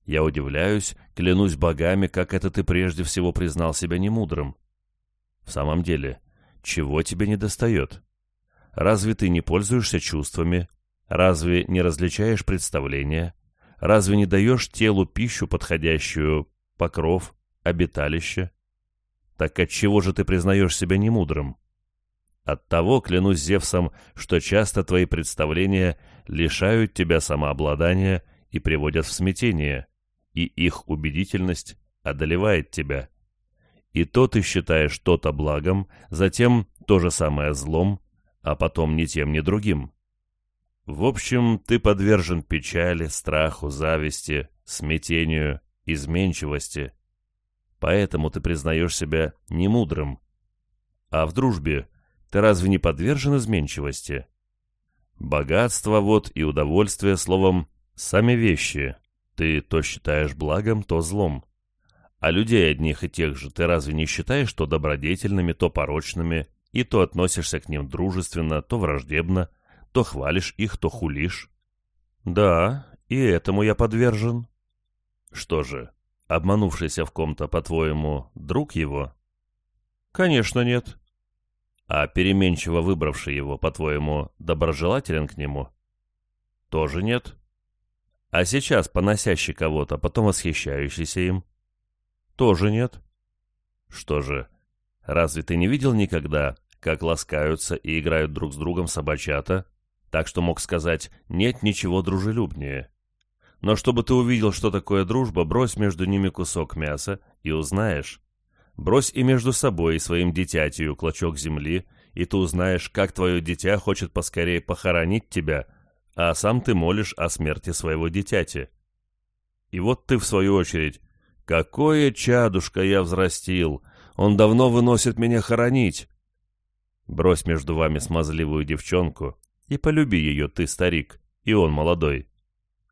Я удивляюсь, клянусь богами, как это ты прежде всего признал себя немудрым. В самом деле, чего тебе не достает? Разве ты не пользуешься чувствами? Разве не различаешь представления? Разве не даешь телу пищу, подходящую, покров, обиталище? Так отчего же ты признаешь себя немудрым? Оттого клянусь Зевсом, что часто твои представления лишают тебя самообладания и приводят в смятение, и их убедительность одолевает тебя. И то ты считаешь то-то благом, затем то же самое злом, а потом ни тем, ни другим. В общем, ты подвержен печали, страху, зависти, смятению, изменчивости. Поэтому ты признаешь себя немудрым. А в дружбе ты разве не подвержен изменчивости? Богатство вот и удовольствие, словом, сами вещи. Ты то считаешь благом, то злом. А людей одних и тех же ты разве не считаешь то добродетельными, то порочными, и то относишься к ним дружественно, то враждебно, то хвалишь их, то хулишь? Да, и этому я подвержен. Что же, обманувшийся в ком-то, по-твоему, друг его? Конечно, нет. А переменчиво выбравший его, по-твоему, доброжелателен к нему? Тоже нет. А сейчас поносящий кого-то, потом восхищающийся им? Тоже нет. Что же, разве ты не видел никогда, как ласкаются и играют друг с другом собачата, так что мог сказать «нет ничего дружелюбнее»? Но чтобы ты увидел, что такое дружба, брось между ними кусок мяса и узнаешь. Брось и между собой и своим дитятью клочок земли, и ты узнаешь, как твое дитя хочет поскорее похоронить тебя, а сам ты молишь о смерти своего дитяти. И вот ты, в свою очередь, «Какое чадушка я взрастил! Он давно выносит меня хоронить!» Брось между вами смазливую девчонку и полюби ее ты, старик, и он молодой.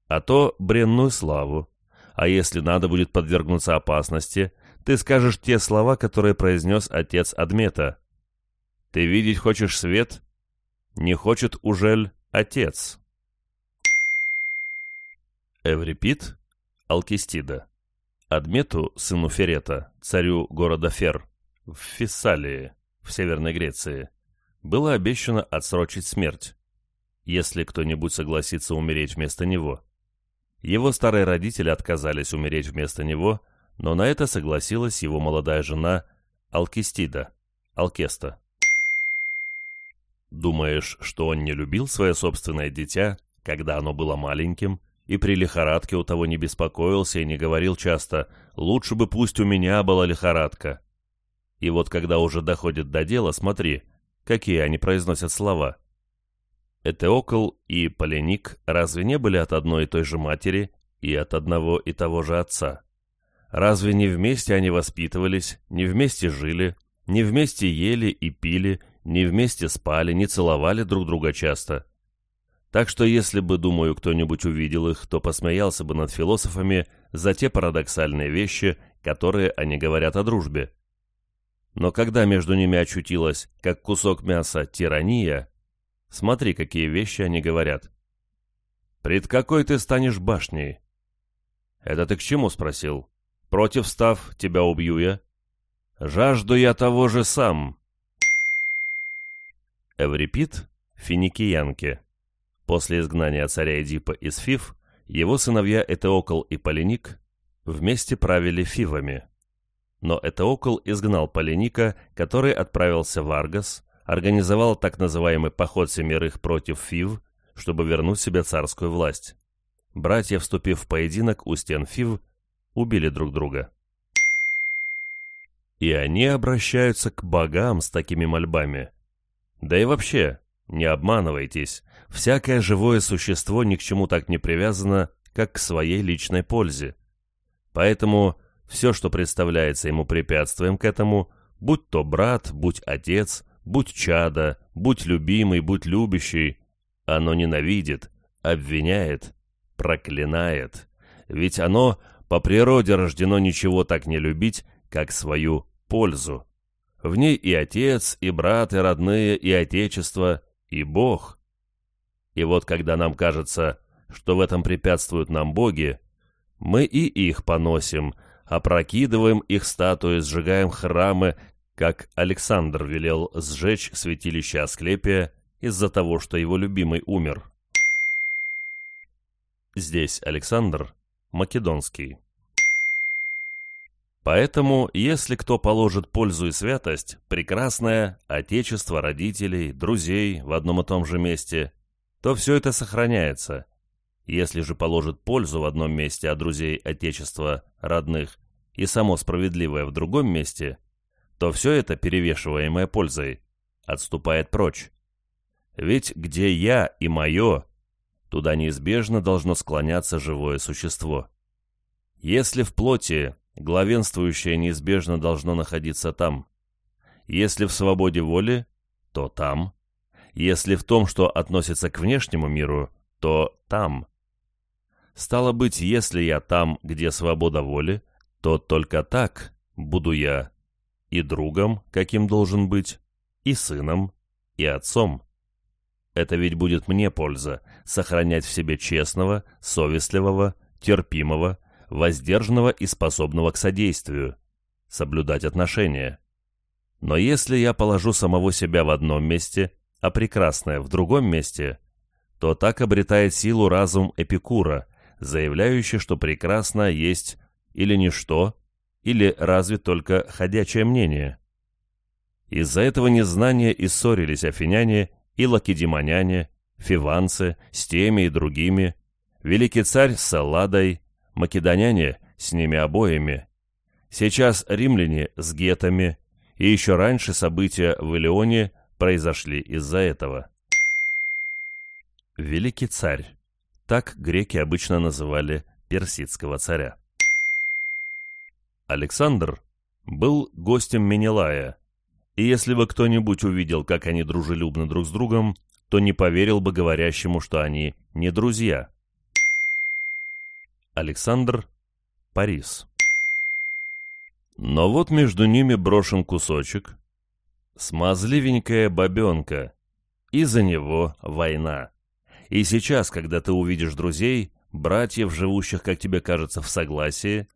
А то бренную славу. А если надо будет подвергнуться опасности, ты скажешь те слова, которые произнес отец Адмета. Ты видеть хочешь свет? Не хочет ужель отец? Эврипид Алкистида Адмету, сыну Ферета, царю города Фер, в Фессалии, в Северной Греции, было обещано отсрочить смерть, если кто-нибудь согласится умереть вместо него. Его старые родители отказались умереть вместо него – но на это согласилась его молодая жена Алкистида, Алкеста. Думаешь, что он не любил свое собственное дитя, когда оно было маленьким, и при лихорадке у того не беспокоился и не говорил часто «лучше бы пусть у меня была лихорадка». И вот когда уже доходит до дела, смотри, какие они произносят слова. Этеокл и Поленик разве не были от одной и той же матери и от одного и того же отца? Разве не вместе они воспитывались, не вместе жили, не вместе ели и пили, не вместе спали, не целовали друг друга часто? Так что если бы, думаю, кто-нибудь увидел их, то посмеялся бы над философами за те парадоксальные вещи, которые они говорят о дружбе. Но когда между ними очутилась, как кусок мяса, тирания, смотри, какие вещи они говорят. «Пред какой ты станешь башней?» «Это ты к чему?» — спросил. Против став, тебя убью я. Жажду я того же сам. Эврипид — финикиянки. После изгнания царя Эдипа из Фив, его сыновья Этеокл и Полиник вместе правили Фивами. Но Этеокл изгнал Полиника, который отправился в Аргос, организовал так называемый поход семерых против Фив, чтобы вернуть себе царскую власть. Братья, вступив в поединок у стен Фив, убили друг друга. И они обращаются к богам с такими мольбами. Да и вообще, не обманывайтесь, всякое живое существо ни к чему так не привязано, как к своей личной пользе. Поэтому все, что представляется ему препятствием к этому, будь то брат, будь отец, будь чада, будь любимый, будь любящий, оно ненавидит, обвиняет, проклинает. Ведь оно по природе рождено ничего так не любить, как свою пользу. В ней и отец, и брат, и родные, и отечество, и Бог. И вот когда нам кажется, что в этом препятствуют нам боги, мы и их поносим, опрокидываем их статуи, сжигаем храмы, как Александр велел сжечь святилище Асклепия из-за того, что его любимый умер. Здесь Александр македонский. Поэтому, если кто положит пользу и святость, прекрасное, отечество, родителей, друзей в одном и том же месте, то все это сохраняется. Если же положит пользу в одном месте, а друзей, отечества, родных и само справедливое в другом месте, то все это, перевешиваемое пользой, отступает прочь. Ведь где я и мое, туда неизбежно должно склоняться живое существо. Если в плоти главенствующее неизбежно должно находиться там. Если в свободе воли, то там. Если в том, что относится к внешнему миру, то там. Стало быть, если я там, где свобода воли, то только так буду я и другом, каким должен быть, и сыном, и отцом. Это ведь будет мне польза сохранять в себе честного, совестливого, терпимого, воздержанного и способного к содействию, соблюдать отношения. Но если я положу самого себя в одном месте, а прекрасное в другом месте, то так обретает силу разум Эпикура, заявляющий, что прекрасное есть или ничто, или разве только ходячее мнение. Из-за этого незнания и ссорились афиняне и лакедемоняне, фиванцы, с теми и другими, великий царь с Салладой, македоняне с ними обоими, Сейчас римляне с гетами, и еще раньше события в Илеоне произошли из-за этого. Великий царь. Так греки обычно называли персидского царя. Александр был гостем Менелая, и если бы кто-нибудь увидел, как они дружелюбны друг с другом, то не поверил бы говорящему, что они не друзья. Александр Парис Но вот между ними брошен кусочек, смазливенькая бабенка, и за него война. И сейчас, когда ты увидишь друзей, братьев, живущих, как тебе кажется, в согласии,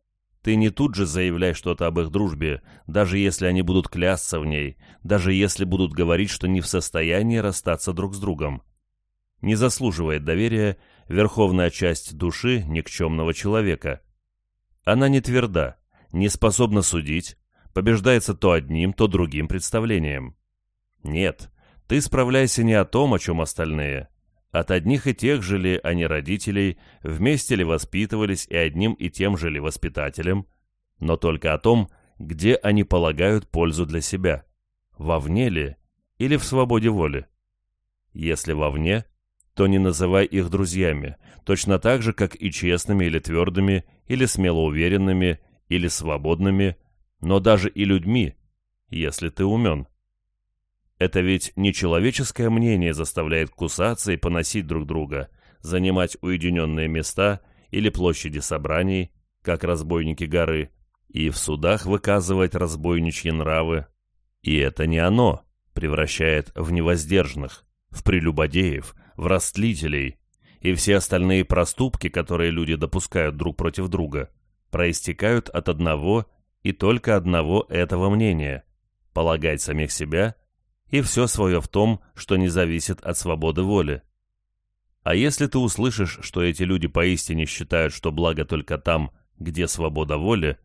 ты не тут же заявляй что-то об их дружбе, даже если они будут клясться в ней, даже если будут говорить, что не в состоянии расстаться друг с другом. Не заслуживает доверия верховная часть души никчемного человека. Она не тверда, не способна судить, побеждается то одним, то другим представлением. Нет, ты справляйся не о том, о чем остальные, от одних и тех же ли они родителей, вместе ли воспитывались и одним и тем же ли воспитателем, но только о том, где они полагают пользу для себя, вовне ли или в свободе воли. Если вовне, то не называй их друзьями, точно так же, как и честными или твердыми, или смело уверенными, или свободными, но даже и людьми, если ты умен. Это ведь не человеческое мнение заставляет кусаться и поносить друг друга, занимать уединенные места или площади собраний, как разбойники горы, и в судах выказывать разбойничьи нравы. И это не оно превращает в невоздержанных, в прелюбодеев, в растлителей, и все остальные проступки, которые люди допускают друг против друга, проистекают от одного и только одного этого мнения – полагать самих себя и все свое в том, что не зависит от свободы воли. А если ты услышишь, что эти люди поистине считают, что благо только там, где свобода воли,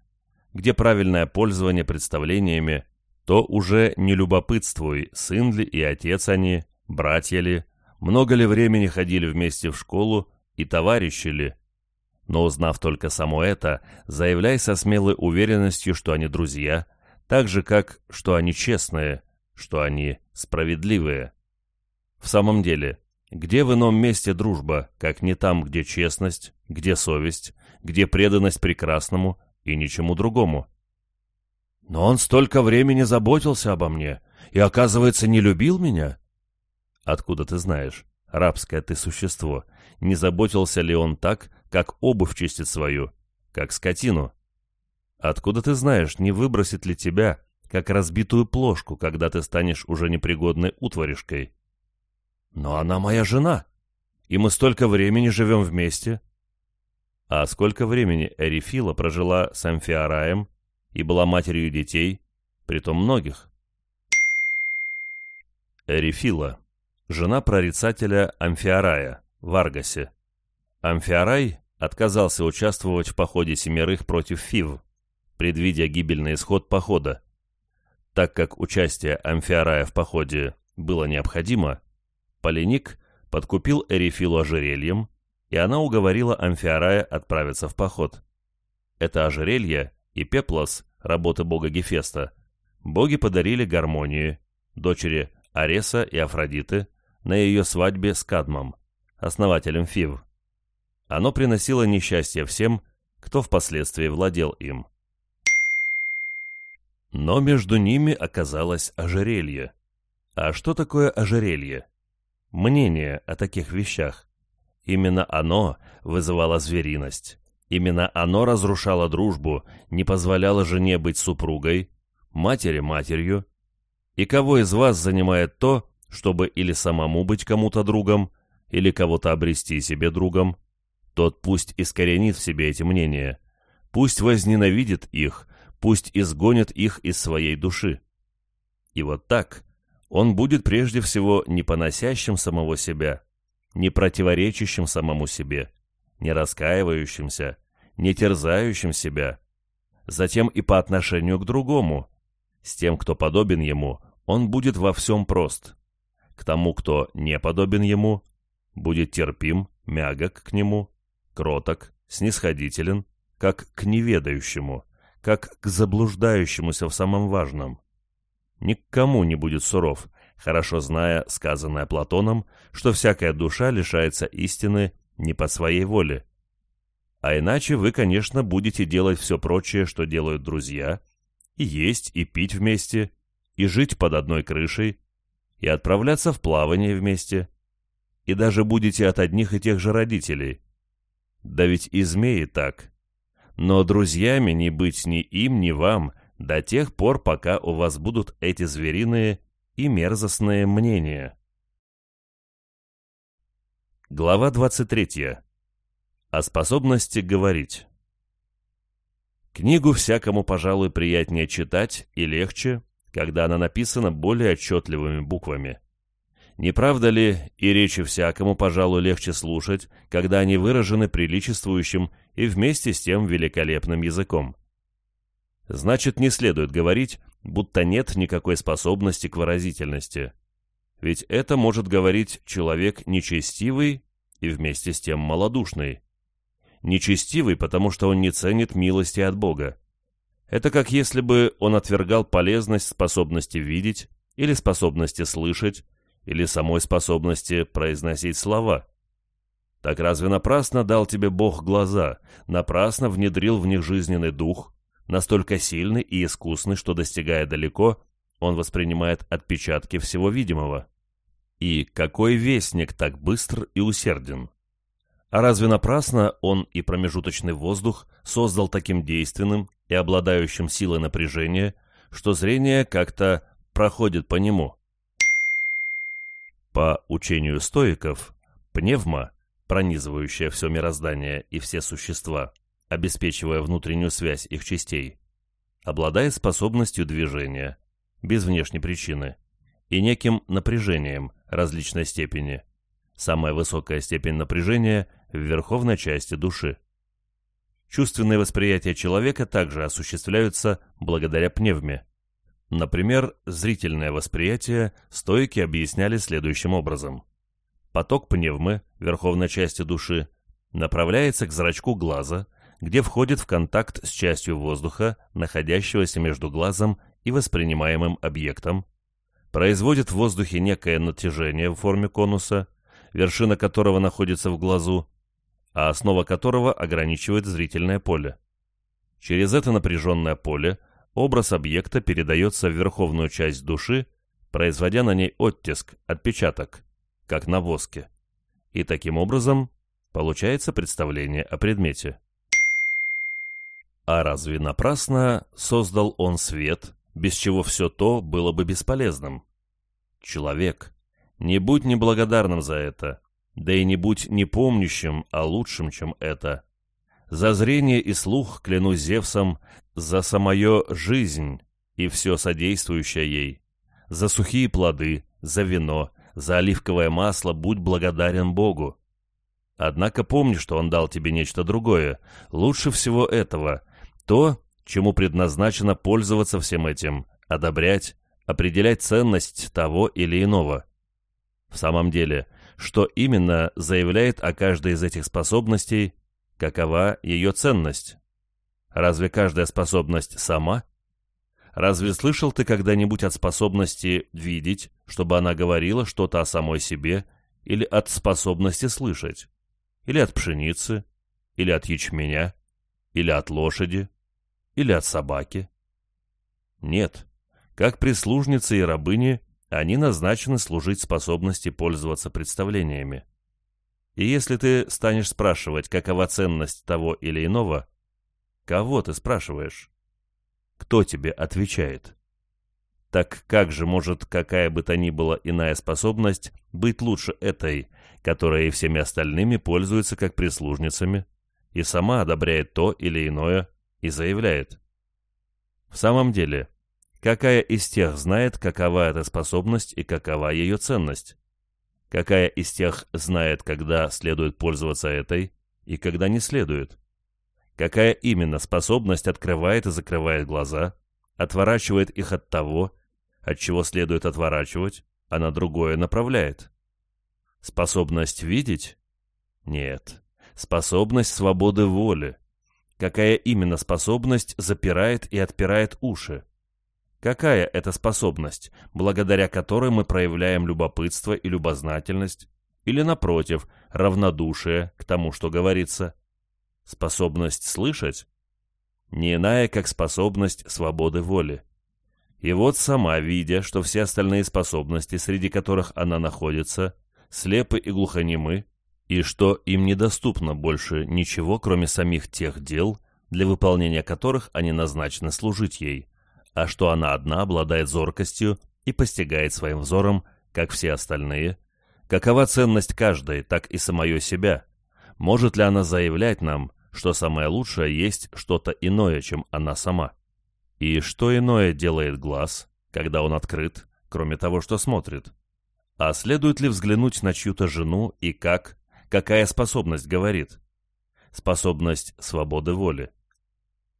где правильное пользование представлениями, то уже не любопытствуй, сын ли и отец они, братья ли, много ли времени ходили вместе в школу и товарищи ли. Но узнав только само это, заявляй со смелой уверенностью, что они друзья, так же, как, что они честные, что они справедливые. В самом деле, где в ином месте дружба, как не там, где честность, где совесть, где преданность прекрасному и ничему другому? Но он столько времени заботился обо мне и, оказывается, не любил меня? Откуда ты знаешь, рабское ты существо, не заботился ли он так, как обувь чистит свою, как скотину? Откуда ты знаешь, не выбросит ли тебя, как разбитую плошку, когда ты станешь уже непригодной утваришкой. Но она моя жена, и мы столько времени живем вместе. А сколько времени Эрифила прожила с Амфиараем и была матерью детей, притом многих? Эрифила, жена прорицателя Амфиарая в Аргасе. Амфиарай отказался участвовать в походе семерых против Фив, предвидя гибельный исход похода. Так как участие Амфиарая в походе было необходимо, Полиник подкупил Эрифилу ожерельем, и она уговорила Амфиарая отправиться в поход. Это ожерелье и пеплос, работы бога Гефеста, боги подарили гармонии, дочери Ареса и Афродиты, на ее свадьбе с Кадмом, основателем Фив. Оно приносило несчастье всем, кто впоследствии владел им. Но между ними оказалось ожерелье. А что такое ожерелье? Мнение о таких вещах. Именно оно вызывало звериность. Именно оно разрушало дружбу, не позволяло жене быть супругой, матери матерью. И кого из вас занимает то, чтобы или самому быть кому-то другом, или кого-то обрести себе другом, тот пусть искоренит в себе эти мнения, пусть возненавидит их, пусть изгонит их из своей души. И вот так он будет прежде всего не поносящим самого себя, не противоречащим самому себе, не раскаивающимся, не терзающим себя, затем и по отношению к другому. С тем, кто подобен ему, он будет во всем прост. К тому, кто не подобен ему, будет терпим, мягок к нему, кроток, снисходителен, как к неведающему, как к заблуждающемуся в самом важном. Ни к кому не будет суров, хорошо зная сказанное Платоном, что всякая душа лишается истины не по своей воле. А иначе вы, конечно, будете делать все прочее, что делают друзья, и есть, и пить вместе, и жить под одной крышей, и отправляться в плавание вместе, и даже будете от одних и тех же родителей. Да ведь и змеи так. Но друзьями не быть ни им, ни вам до тех пор, пока у вас будут эти звериные и мерзостные мнения. Глава 23. О способности говорить. Книгу всякому, пожалуй, приятнее читать и легче, когда она написана более отчетливыми буквами. Не правда ли, и речи всякому, пожалуй, легче слушать, когда они выражены приличествующим и вместе с тем великолепным языком? Значит, не следует говорить, будто нет никакой способности к выразительности. Ведь это может говорить человек нечестивый и вместе с тем малодушный. Нечестивый, потому что он не ценит милости от Бога. Это как если бы он отвергал полезность способности видеть или способности слышать, или самой способности произносить слова. Так разве напрасно дал тебе Бог глаза, напрасно внедрил в них жизненный дух, настолько сильный и искусный, что, достигая далеко, он воспринимает отпечатки всего видимого? И какой вестник так быстр и усерден? А разве напрасно он и промежуточный воздух создал таким действенным и обладающим силой напряжения, что зрение как-то проходит по нему? По учению стоиков, пневма, пронизывающая все мироздание и все существа, обеспечивая внутреннюю связь их частей, обладает способностью движения, без внешней причины, и неким напряжением различной степени. Самая высокая степень напряжения в верховной части души. Чувственные восприятия человека также осуществляются благодаря пневме. Например, зрительное восприятие стойки объясняли следующим образом. Поток пневмы, верховной части души, направляется к зрачку глаза, где входит в контакт с частью воздуха, находящегося между глазом и воспринимаемым объектом, производит в воздухе некое натяжение в форме конуса, вершина которого находится в глазу, а основа которого ограничивает зрительное поле. Через это напряженное поле образ объекта передается в верховную часть души, производя на ней оттиск, отпечаток, как на воске. И таким образом получается представление о предмете. А разве напрасно создал он свет, без чего все то было бы бесполезным? Человек, не будь неблагодарным за это, да и не будь не помнящим, а лучшим, чем это. За зрение и слух, клянусь Зевсом, за самое жизнь и все содействующее ей. За сухие плоды, за вино, за оливковое масло будь благодарен Богу. Однако помни, что Он дал тебе нечто другое, лучше всего этого, то, чему предназначено пользоваться всем этим, одобрять, определять ценность того или иного. В самом деле, что именно заявляет о каждой из этих способностей Какова ее ценность? Разве каждая способность сама? Разве слышал ты когда-нибудь от способности видеть, чтобы она говорила что-то о самой себе, или от способности слышать? Или от пшеницы? Или от ячменя? Или от лошади? Или от собаки? Нет. Как прислужницы и рабыни, они назначены служить способности пользоваться представлениями. И если ты станешь спрашивать, какова ценность того или иного, кого ты спрашиваешь? Кто тебе отвечает? Так как же может какая бы то ни была иная способность быть лучше этой, которая и всеми остальными пользуется как прислужницами, и сама одобряет то или иное и заявляет? В самом деле, какая из тех знает, какова эта способность и какова ее ценность? Какая из тех знает, когда следует пользоваться этой и когда не следует? Какая именно способность открывает и закрывает глаза, отворачивает их от того, от чего следует отворачивать, а на другое направляет? Способность видеть? Нет. Способность свободы воли. какая именно способность запирает и отпирает уши? Какая это способность, благодаря которой мы проявляем любопытство и любознательность, или, напротив, равнодушие к тому, что говорится? Способность слышать? Не иная, как способность свободы воли. И вот сама, видя, что все остальные способности, среди которых она находится, слепы и глухонемы, и что им недоступно больше ничего, кроме самих тех дел, для выполнения которых они назначены служить ей, а что она одна обладает зоркостью и постигает своим взором, как все остальные, какова ценность каждой, так и самое себя, может ли она заявлять нам, что самое лучшее есть что-то иное, чем она сама. И что иное делает глаз, когда он открыт, кроме того, что смотрит? А следует ли взглянуть на чью-то жену и как, какая способность говорит? Способность свободы воли.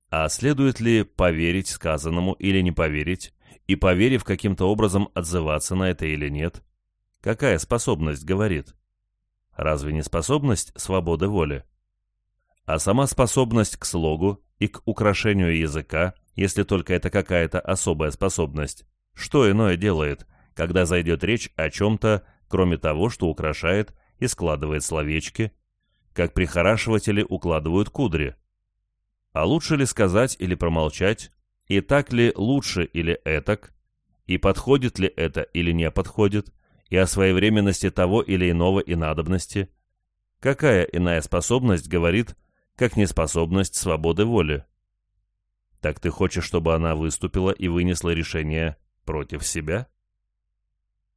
А следует ли поверить сказанному или не поверить, и, поверив каким-то образом, отзываться на это или нет? Какая способность говорит? Разве не способность свободы воли? А сама способность к слогу и к украшению языка, если только это какая-то особая способность, что иное делает, когда зайдет речь о чем-то, кроме того, что украшает и складывает словечки, как прихорашиватели укладывают кудри. А лучше ли сказать или промолчать, и так ли лучше или этак, и подходит ли это или не подходит, и о своевременности того или иного и надобности, какая иная способность говорит как неспособность свободы воли. Так ты хочешь, чтобы она выступила и вынесла решение против себя?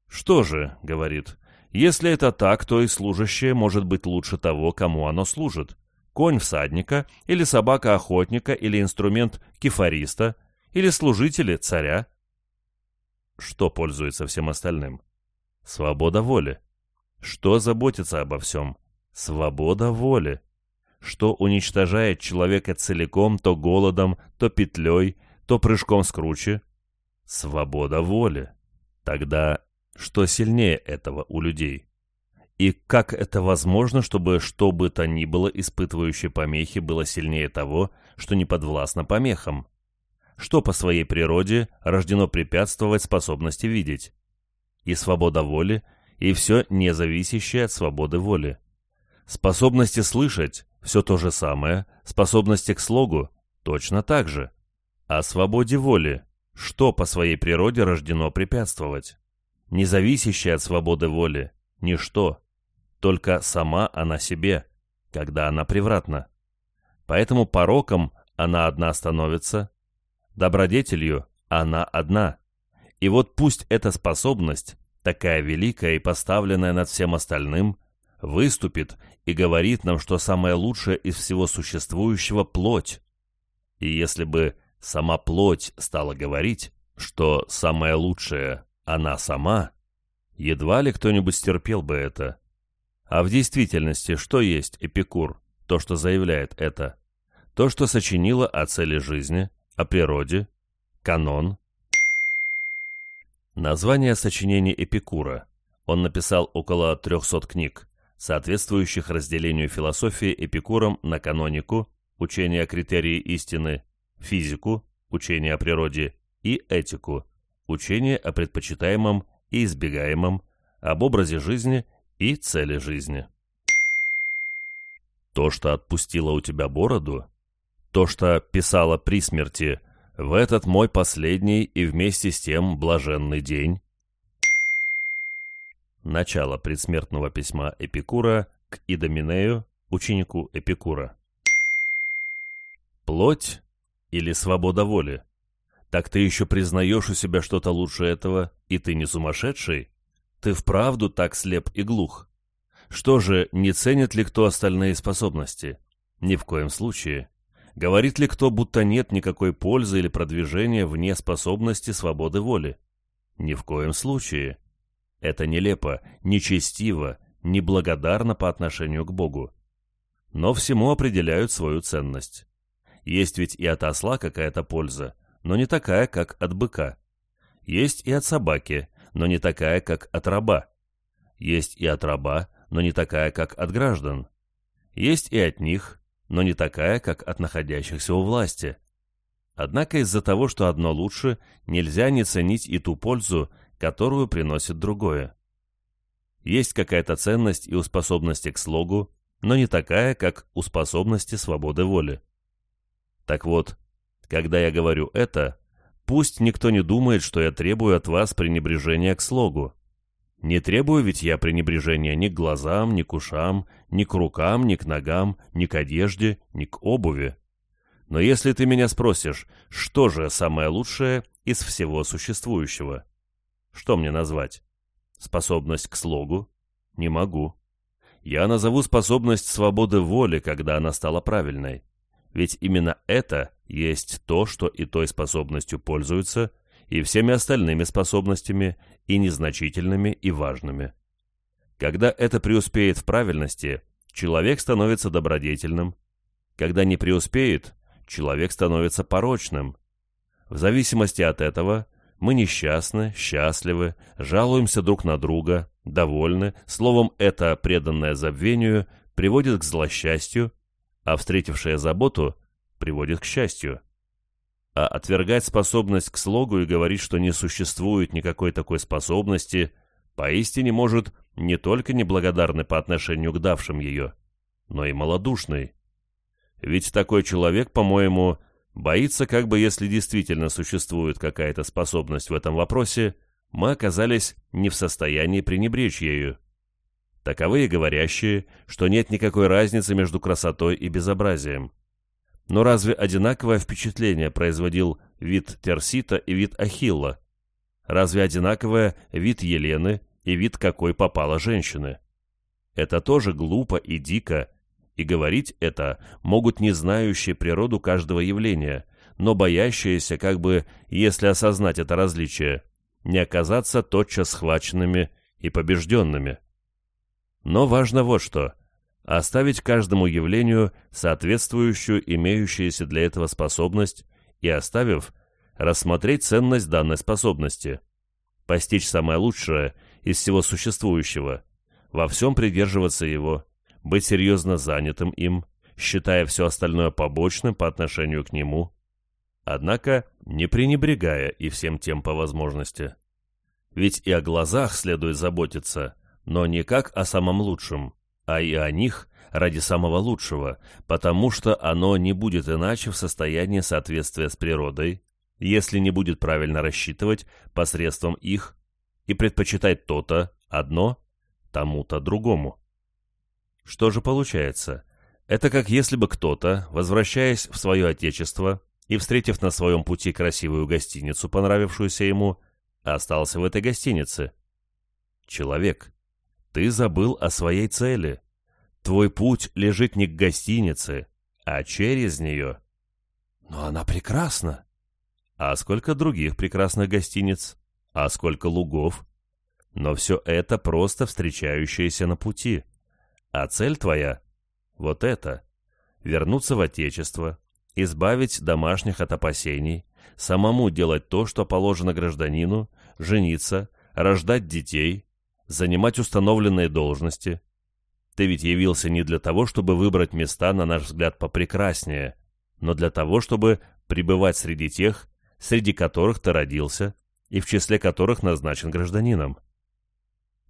Что же, говорит, если это так, то и служащее может быть лучше того, кому оно служит. Конь всадника, или собака охотника, или инструмент кефариста, или служители царя. Что пользуется всем остальным? Свобода воли. Что заботится обо всем? Свобода воли что уничтожает человека целиком то голодом, то петлей, то прыжком с кручи? Свобода воли. Тогда что сильнее этого у людей? И как это возможно, чтобы что бы то ни было испытывающее помехи было сильнее того, что не подвластно помехам? Что по своей природе рождено препятствовать способности видеть? И свобода воли, и все независящее от свободы воли. Способности слышать все то же самое, способности к слогу точно так же. О свободе воли, что по своей природе рождено препятствовать. Независящее от свободы воли, ничто, только сама она себе, когда она превратна. Поэтому пороком она одна становится, добродетелью она одна. И вот пусть эта способность, такая великая и поставленная над всем остальным, выступит и говорит нам, что самое лучшее из всего существующего – плоть. И если бы сама плоть стала говорить, что самое лучшее – она сама, едва ли кто-нибудь стерпел бы это. А в действительности что есть Эпикур, то, что заявляет это? То, что сочинило о цели жизни, о природе, канон. Название сочинений Эпикура. Он написал около 300 книг соответствующих разделению философии Эпикуром на канонику, учение о критерии истины, физику, учение о природе, и этику, учение о предпочитаемом и избегаемом, об образе жизни и цели жизни. То, что отпустило у тебя бороду, то, что писала при смерти «В этот мой последний и вместе с тем блаженный день», Начало предсмертного письма Эпикура к Идоминею, ученику Эпикура. Плоть или свобода воли? Так ты еще признаешь у себя что-то лучше этого, и ты не сумасшедший? Ты вправду так слеп и глух? Что же, не ценит ли кто остальные способности? Ни в коем случае. Говорит ли кто, будто нет никакой пользы или продвижения вне способности свободы воли? Ни в коем случае. Это нелепо, нечестиво, неблагодарно по отношению к Богу. Но всему определяют свою ценность. Есть ведь и от осла какая-то польза, но не такая, как от быка. Есть и от собаки, но не такая, как от раба. Есть и от раба, но не такая, как от граждан. Есть и от них, но не такая, как от находящихся у власти. Однако из-за того, что одно лучше, нельзя не ценить и ту пользу, которую приносит другое. Есть какая-то ценность и у способности к слогу, но не такая, как у способности свободы воли. Так вот, когда я говорю это, пусть никто не думает, что я требую от вас пренебрежения к слогу. Не требую ведь я пренебрежения ни к глазам, ни к ушам, ни к рукам, ни к ногам, ни к одежде, ни к обуви. Но если ты меня спросишь, что же самое лучшее из всего существующего? Что мне назвать? Способность к слогу? Не могу. Я назову способность свободы воли, когда она стала правильной. Ведь именно это есть то, что и той способностью пользуются, и всеми остальными способностями, и незначительными, и важными. Когда это преуспеет в правильности, человек становится добродетельным. Когда не преуспеет, человек становится порочным. В зависимости от этого мы несчастны, счастливы, жалуемся друг на друга, довольны, словом, это, преданное забвению, приводит к злосчастью, а встретившая заботу приводит к счастью. А отвергать способность к слогу и говорить, что не существует никакой такой способности, поистине может не только неблагодарный по отношению к давшим ее, но и малодушный. Ведь такой человек, по-моему, боится, как бы если действительно существует какая-то способность в этом вопросе, мы оказались не в состоянии пренебречь ею. Таковые говорящие, что нет никакой разницы между красотой и безобразием. Но разве одинаковое впечатление производил вид Терсита и вид Ахилла? Разве одинаковое вид Елены и вид какой попала женщины? Это тоже глупо и дико, и говорить это могут не знающие природу каждого явления, но боящиеся, как бы, если осознать это различие, не оказаться тотчас схваченными и побежденными. Но важно вот что – оставить каждому явлению соответствующую имеющуюся для этого способность и, оставив, рассмотреть ценность данной способности, постичь самое лучшее из всего существующего, во всем придерживаться его, быть серьезно занятым им, считая все остальное побочным по отношению к нему, однако не пренебрегая и всем тем по возможности. Ведь и о глазах следует заботиться, но не как о самом лучшем, а и о них ради самого лучшего, потому что оно не будет иначе в состоянии соответствия с природой, если не будет правильно рассчитывать посредством их и предпочитать то-то одно тому-то другому. Что же получается? Это как если бы кто-то, возвращаясь в свое отечество и встретив на своем пути красивую гостиницу, понравившуюся ему, остался в этой гостинице. Человек, ты забыл о своей цели. Твой путь лежит не к гостинице, а через нее. Но она прекрасна. А сколько других прекрасных гостиниц? А сколько лугов? Но все это просто встречающиеся на пути. А цель твоя — вот это — вернуться в Отечество, избавить домашних от опасений, самому делать то, что положено гражданину, жениться, рождать детей, занимать установленные должности. Ты ведь явился не для того, чтобы выбрать места, на наш взгляд, попрекраснее, но для того, чтобы пребывать среди тех, среди которых ты родился и в числе которых назначен гражданином.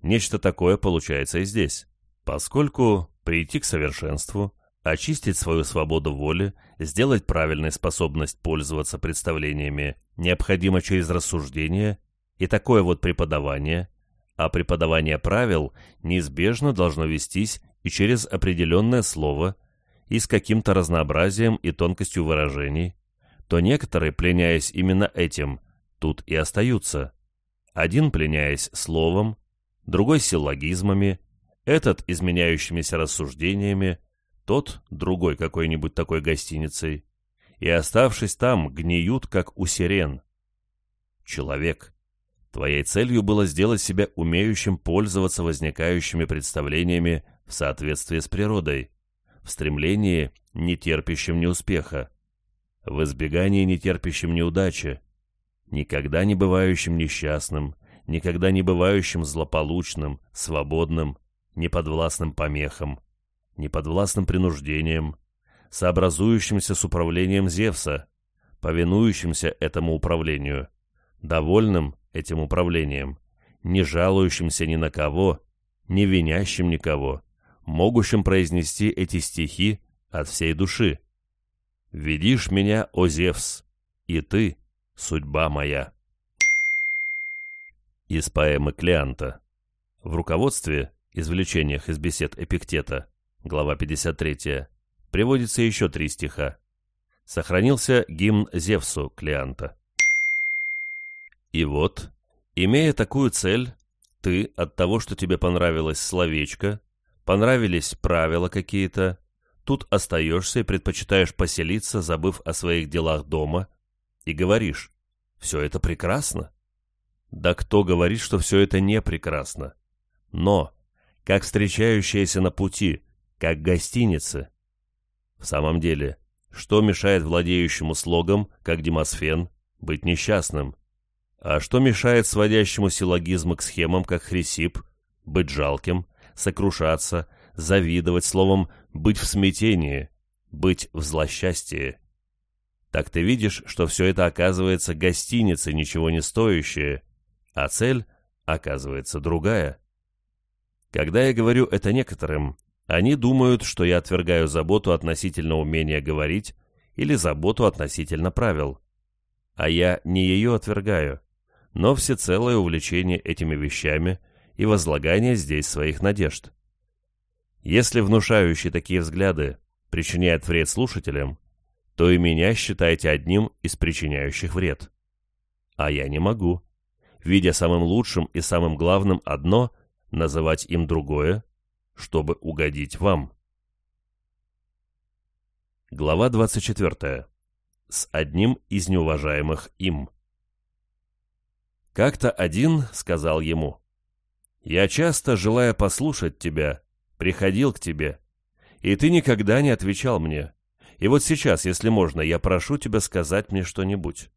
Нечто такое получается и здесь. Поскольку прийти к совершенству, очистить свою свободу воли, сделать правильной способность пользоваться представлениями необходимо через рассуждение и такое вот преподавание, а преподавание правил неизбежно должно вестись и через определенное слово, и с каким-то разнообразием и тонкостью выражений, то некоторые, пленяясь именно этим, тут и остаются. Один пленяясь словом, другой силлогизмами, этот изменяющимися рассуждениями, тот другой какой-нибудь такой гостиницей, и, оставшись там, гниют, как у сирен. Человек, твоей целью было сделать себя умеющим пользоваться возникающими представлениями в соответствии с природой, в стремлении, не терпящим неуспеха, в избегании нетерпящим неудачи, никогда не бывающим несчастным, никогда не бывающим злополучным, свободным, неподвластным помехам, неподвластным принуждением, сообразующимся с управлением Зевса, повинующимся этому управлению, довольным этим управлением, не жалующимся ни на кого, не винящим никого, могущим произнести эти стихи от всей души. «Ведишь меня, о Зевс, и ты — судьба моя». Из поэмы Клеанта. В руководстве, извлечениях из бесед Эпиктета, глава 53, приводится еще три стиха. Сохранился гимн Зевсу Клеанта. И вот, имея такую цель, ты от того, что тебе понравилось словечко, понравились правила какие-то, тут остаешься и предпочитаешь поселиться, забыв о своих делах дома, и говоришь, все это прекрасно. Да кто говорит, что все это не прекрасно? Но, как встречающиеся на пути, как гостиницы. В самом деле, что мешает владеющему слогом, как Демосфен, быть несчастным? А что мешает сводящему силлогизмы к схемам, как Хрисип, быть жалким, сокрушаться, завидовать, словом, быть в смятении, быть в злосчастье? Так ты видишь, что все это оказывается гостиницей, ничего не стоящее, а цель оказывается другая. Когда я говорю это некоторым, они думают, что я отвергаю заботу относительно умения говорить или заботу относительно правил. А я не ее отвергаю, но всецелое увлечение этими вещами и возлагание здесь своих надежд. Если внушающий такие взгляды причиняет вред слушателям, то и меня считайте одним из причиняющих вред. А я не могу, видя самым лучшим и самым главным одно, называть им другое, чтобы угодить вам. Глава 24. С одним из неуважаемых им. Как-то один сказал ему, «Я часто, желая послушать тебя, приходил к тебе, и ты никогда не отвечал мне. И вот сейчас, если можно, я прошу тебя сказать мне что-нибудь».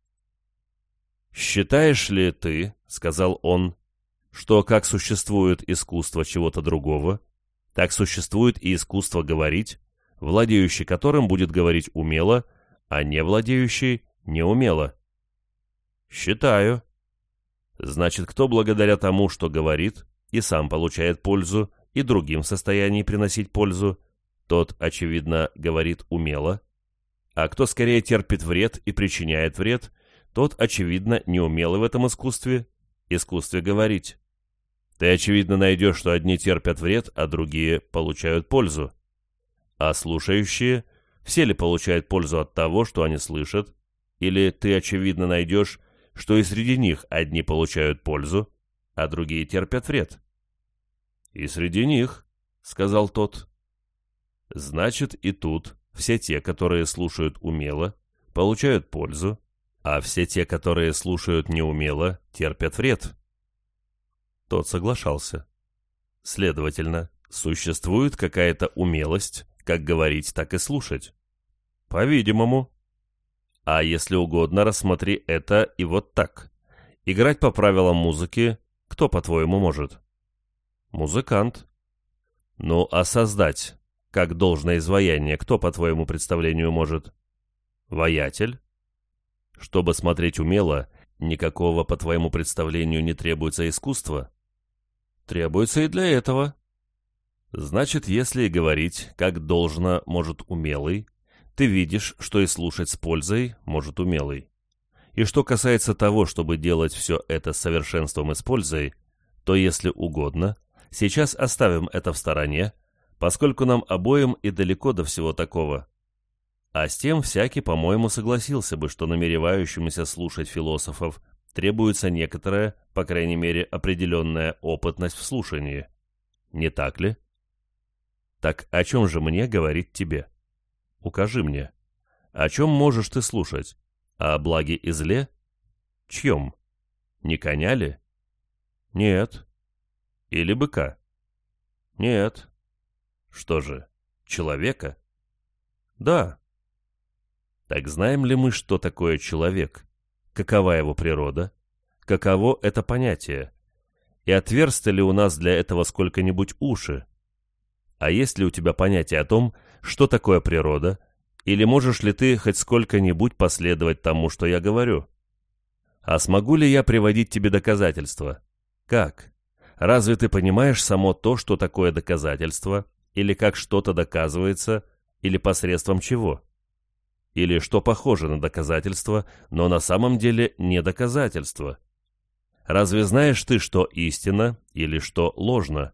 «Считаешь ли ты, — сказал он, — что как существует искусство чего-то другого, так существует и искусство говорить, владеющий которым будет говорить умело, а не владеющий — неумело. Считаю. Значит, кто благодаря тому, что говорит, и сам получает пользу, и другим в состоянии приносить пользу, тот, очевидно, говорит умело, а кто скорее терпит вред и причиняет вред, тот, очевидно, неумелый в этом искусстве, искусстве говорить. Ты, очевидно, найдешь, что одни терпят вред, а другие получают пользу. А слушающие, все ли получают пользу от того, что они слышат? Или ты, очевидно, найдешь, что и среди них одни получают пользу, а другие терпят вред? И среди них, — сказал тот. Значит, и тут все те, которые слушают умело, получают пользу, а все те, которые слушают неумело, терпят вред. Тот соглашался. Следовательно, существует какая-то умелость, как говорить, так и слушать. По-видимому. А если угодно, рассмотри это и вот так. Играть по правилам музыки кто, по-твоему, может? Музыкант. Ну, а создать, как должное изваяние, кто, по твоему представлению, может? Воятель. Чтобы смотреть умело, никакого, по твоему представлению, не требуется искусства? требуется и для этого. Значит, если говорить, как должно может умелый, ты видишь, что и слушать с пользой может умелый. И что касается того, чтобы делать все это с совершенством и с пользой, то, если угодно, сейчас оставим это в стороне, поскольку нам обоим и далеко до всего такого. А с тем всякий, по-моему, согласился бы, что намеревающимся слушать философов требуется некоторая, по крайней мере, определенная опытность в слушании. Не так ли? Так о чем же мне говорить тебе? Укажи мне. О чем можешь ты слушать? О благе и зле? Чьем? Не коня ли? Нет. Или быка? Нет. Что же, человека? Да. Так знаем ли мы, что такое человек? какова его природа, каково это понятие, и отверсты ли у нас для этого сколько-нибудь уши. А есть ли у тебя понятие о том, что такое природа, Или можешь ли ты хоть сколько-нибудь последовать тому, что я говорю? А смогу ли я приводить тебе доказательства? Как? Разве ты понимаешь само то, что такое доказательство, или как что-то доказывается, или посредством чего? Или что похоже на доказательство, но на самом деле не доказательство? Разве знаешь ты, что истина или что ложно?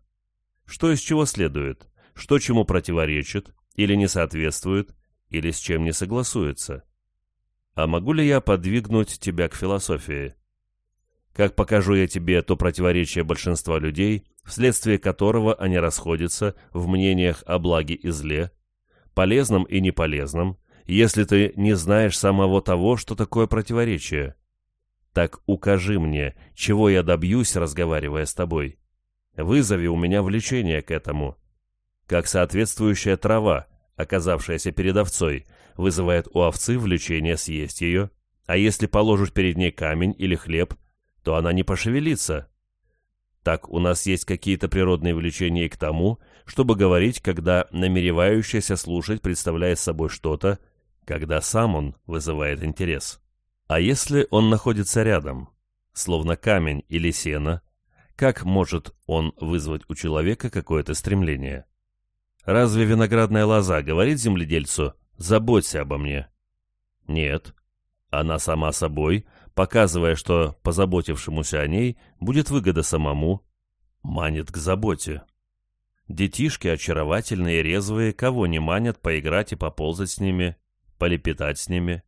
Что из чего следует? Что чему противоречит или не соответствует, или с чем не согласуется? А могу ли я подвигнуть тебя к философии? Как покажу я тебе то противоречие большинства людей, вследствие которого они расходятся в мнениях о благе и зле, полезном и неполезном, если ты не знаешь самого того, что такое противоречие? Так укажи мне, чего я добьюсь, разговаривая с тобой. Вызови у меня влечение к этому. Как соответствующая трава, оказавшаяся перед овцой, вызывает у овцы влечение съесть ее, а если положишь перед ней камень или хлеб, то она не пошевелится. Так у нас есть какие-то природные влечения и к тому, чтобы говорить, когда намеревающийся слушать представляет собой что-то, когда сам он вызывает интерес. А если он находится рядом, словно камень или сено, как может он вызвать у человека какое-то стремление? Разве виноградная лоза говорит земледельцу «заботься обо мне»? Нет. Она сама собой, показывая, что позаботившемуся о ней будет выгода самому, манит к заботе. Детишки очаровательные резвые, кого не манят поиграть и поползать с ними, полепетать с ними.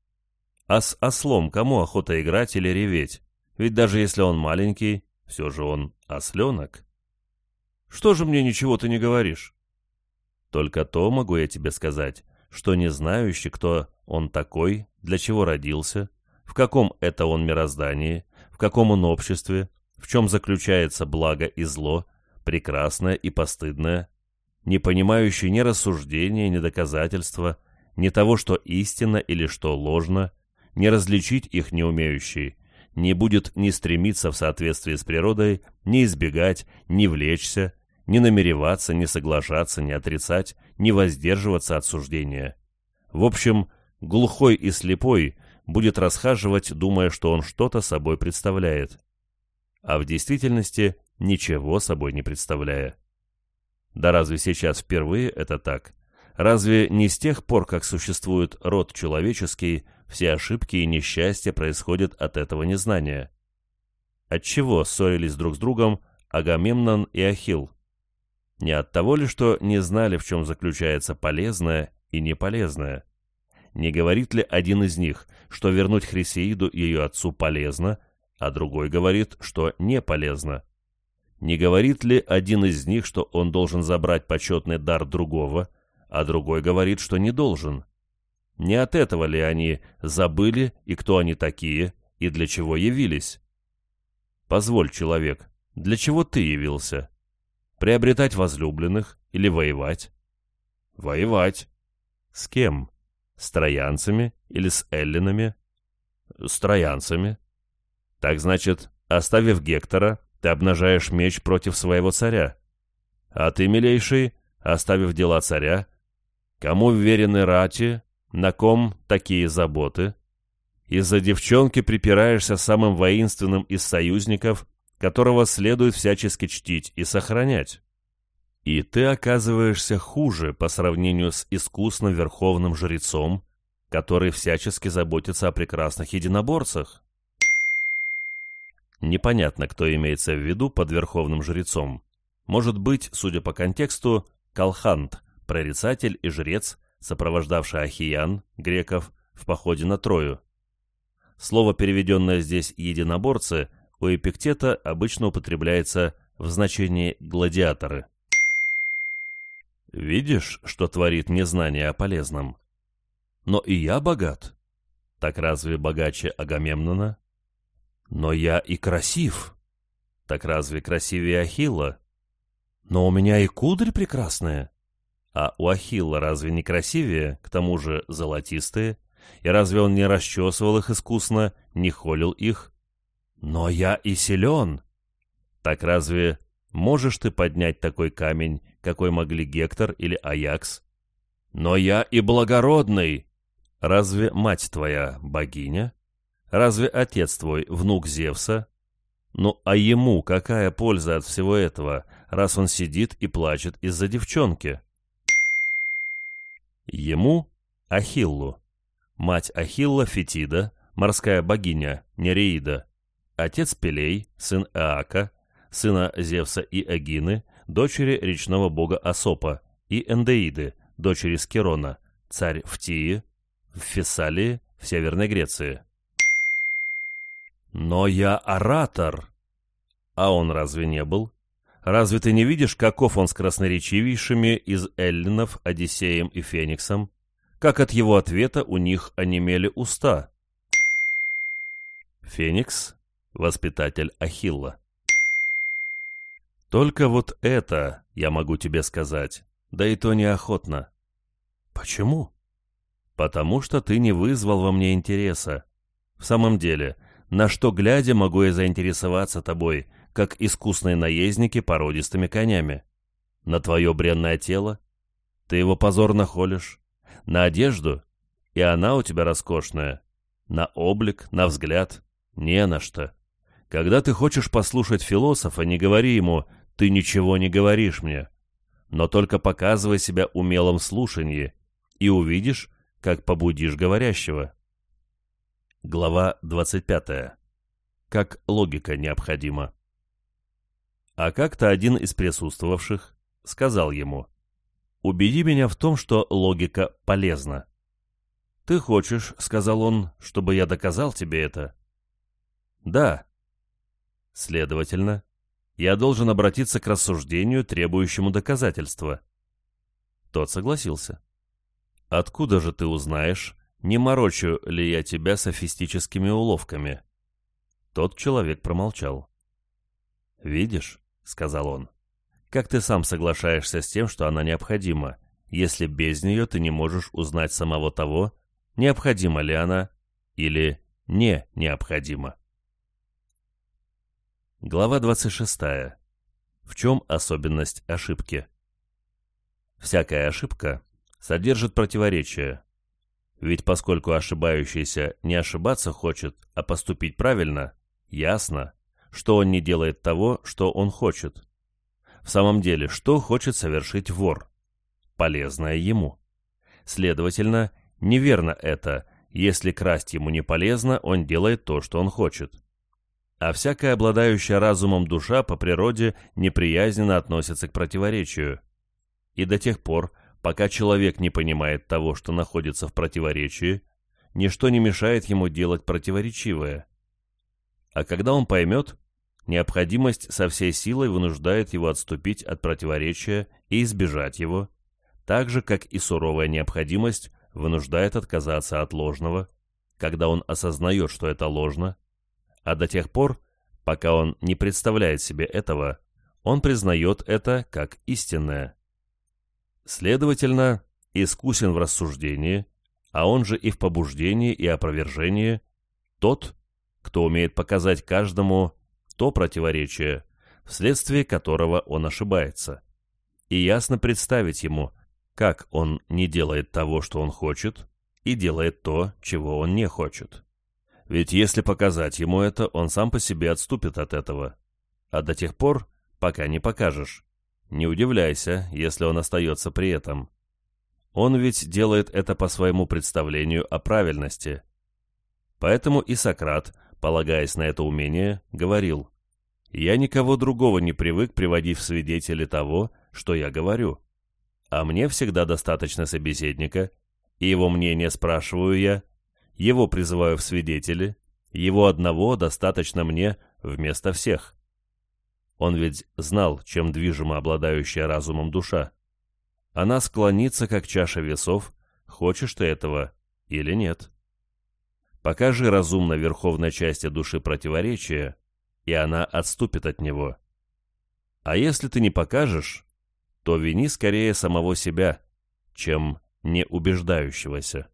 А с ослом кому охота играть или реветь? Ведь даже если он маленький, все же он осленок. Что же мне ничего ты не говоришь? Только то могу я тебе сказать, что не знающий, кто он такой, для чего родился, в каком это он мироздании, в каком он обществе, в чем заключается благо и зло, прекрасное и постыдное, не понимающий ни рассуждения, ни доказательства, ни того, что истинно или что ложно, не различить их не умеющий, не будет ни стремиться в соответствии с природой, ни избегать, ни влечься, ни намереваться, ни соглашаться, ни отрицать, ни воздерживаться от суждения. В общем, глухой и слепой будет расхаживать, думая, что он что-то собой представляет, а в действительности ничего собой не представляя. Да разве сейчас впервые это так? Разве не с тех пор, как существует род человеческий, все ошибки и несчастья происходят от этого незнания. Отчего ссорились друг с другом Агамемнон и Ахилл? Не от того ли, что не знали, в чем заключается полезное и неполезное? Не говорит ли один из них, что вернуть Хрисеиду ее отцу полезно, а другой говорит, что не полезно? Не говорит ли один из них, что он должен забрать почетный дар другого, а другой говорит, что не должен? Не от этого ли они забыли, и кто они такие, и для чего явились? Позволь, человек, для чего ты явился? Приобретать возлюбленных или воевать? Воевать. С кем? С троянцами или с эллинами? С троянцами. Так значит, оставив Гектора, ты обнажаешь меч против своего царя. А ты, милейший, оставив дела царя, кому вверены рати, на ком такие заботы? Из-за девчонки припираешься самым воинственным из союзников, которого следует всячески чтить и сохранять. И ты оказываешься хуже по сравнению с искусным верховным жрецом, который всячески заботится о прекрасных единоборцах. Непонятно, кто имеется в виду под верховным жрецом. Может быть, судя по контексту, Калхант, прорицатель и жрец, сопровождавший Ахиян, греков, в походе на Трою. Слово, переведенное здесь «единоборцы», у Эпиктета обычно употребляется в значении «гладиаторы». Видишь, что творит незнание о полезном? Но и я богат. Так разве богаче Агамемнона? Но я и красив. Так разве красивее Ахилла? Но у меня и кудри прекрасные. А у Ахилла разве не красивее, к тому же золотистые? И разве он не расчесывал их искусно, не холил их? Но я и силен. Так разве можешь ты поднять такой камень, какой могли Гектор или Аякс? Но я и благородный. Разве мать твоя богиня? Разве отец твой внук Зевса? Ну а ему какая польза от всего этого, раз он сидит и плачет из-за девчонки? Ему — Ахиллу. Мать Ахилла — Фетида, морская богиня Нереида. Отец Пелей, сын Аака, сына Зевса и Эгины, дочери речного бога Асопа, и Эндеиды, дочери Скирона, царь в Тии, в Фессалии, в Северной Греции. «Но я оратор!» «А он разве не был? Разве ты не видишь, каков он с красноречивейшими из Эллинов, Одиссеем и Фениксом? Как от его ответа у них онемели уста?» Феникс — воспитатель Ахилла. «Только вот это я могу тебе сказать, да и то неохотно». «Почему?» «Потому что ты не вызвал во мне интереса. В самом деле, на что глядя могу я заинтересоваться тобой, как искусные наездники породистыми конями? На твое бренное тело? Ты его позорно холишь? На одежду? И она у тебя роскошная. На облик, на взгляд? Не на что. Когда ты хочешь послушать философа, не говори ему «ты ничего не говоришь мне», но только показывай себя умелым слушании, и увидишь, как побудишь говорящего. Глава 25. Как логика необходима. А как-то один из присутствовавших сказал ему, «Убеди меня в том, что логика полезна». «Ты хочешь, — сказал он, — чтобы я доказал тебе это?» «Да». «Следовательно, я должен обратиться к рассуждению, требующему доказательства». Тот согласился. «Откуда же ты узнаешь, не морочу ли я тебя софистическими уловками?» Тот человек промолчал. «Видишь», — сказал он, — «как ты сам соглашаешься с тем, что она необходима, если без нее ты не можешь узнать самого того, необходима ли она или не необходима». Глава 26. В чем особенность ошибки? Всякая ошибка содержит противоречие. Ведь поскольку ошибающийся не ошибаться хочет, а поступить правильно, ясно, что он не делает того, что он хочет. В самом деле, что хочет совершить вор? Полезное ему. Следовательно, неверно это, если красть ему не полезно, он делает то, что он хочет а всякая обладающая разумом душа по природе неприязненно относится к противоречию. И до тех пор, пока человек не понимает того, что находится в противоречии, ничто не мешает ему делать противоречивое. А когда он поймет, необходимость со всей силой вынуждает его отступить от противоречия и избежать его, так же, как и суровая необходимость вынуждает отказаться от ложного, когда он осознает, что это ложно, а до тех пор, пока он не представляет себе этого, он признает это как истинное. Следовательно, искусен в рассуждении, а он же и в побуждении и опровержении, тот, кто умеет показать каждому то противоречие, вследствие которого он ошибается, и ясно представить ему, как он не делает того, что он хочет, и делает то, чего он не хочет. Ведь если показать ему это, он сам по себе отступит от этого. А до тех пор, пока не покажешь, не удивляйся, если он остается при этом. Он ведь делает это по своему представлению о правильности. Поэтому и Сократ, полагаясь на это умение, говорил, «Я никого другого не привык приводить в свидетели того, что я говорю. А мне всегда достаточно собеседника, и его мнение спрашиваю я, его призываю в свидетели, его одного достаточно мне вместо всех. Он ведь знал, чем движима обладающая разумом душа. Она склонится, как чаша весов, хочешь ты этого или нет. Покажи разумно верховной части души противоречия, и она отступит от него. А если ты не покажешь, то вини скорее самого себя, чем неубеждающегося.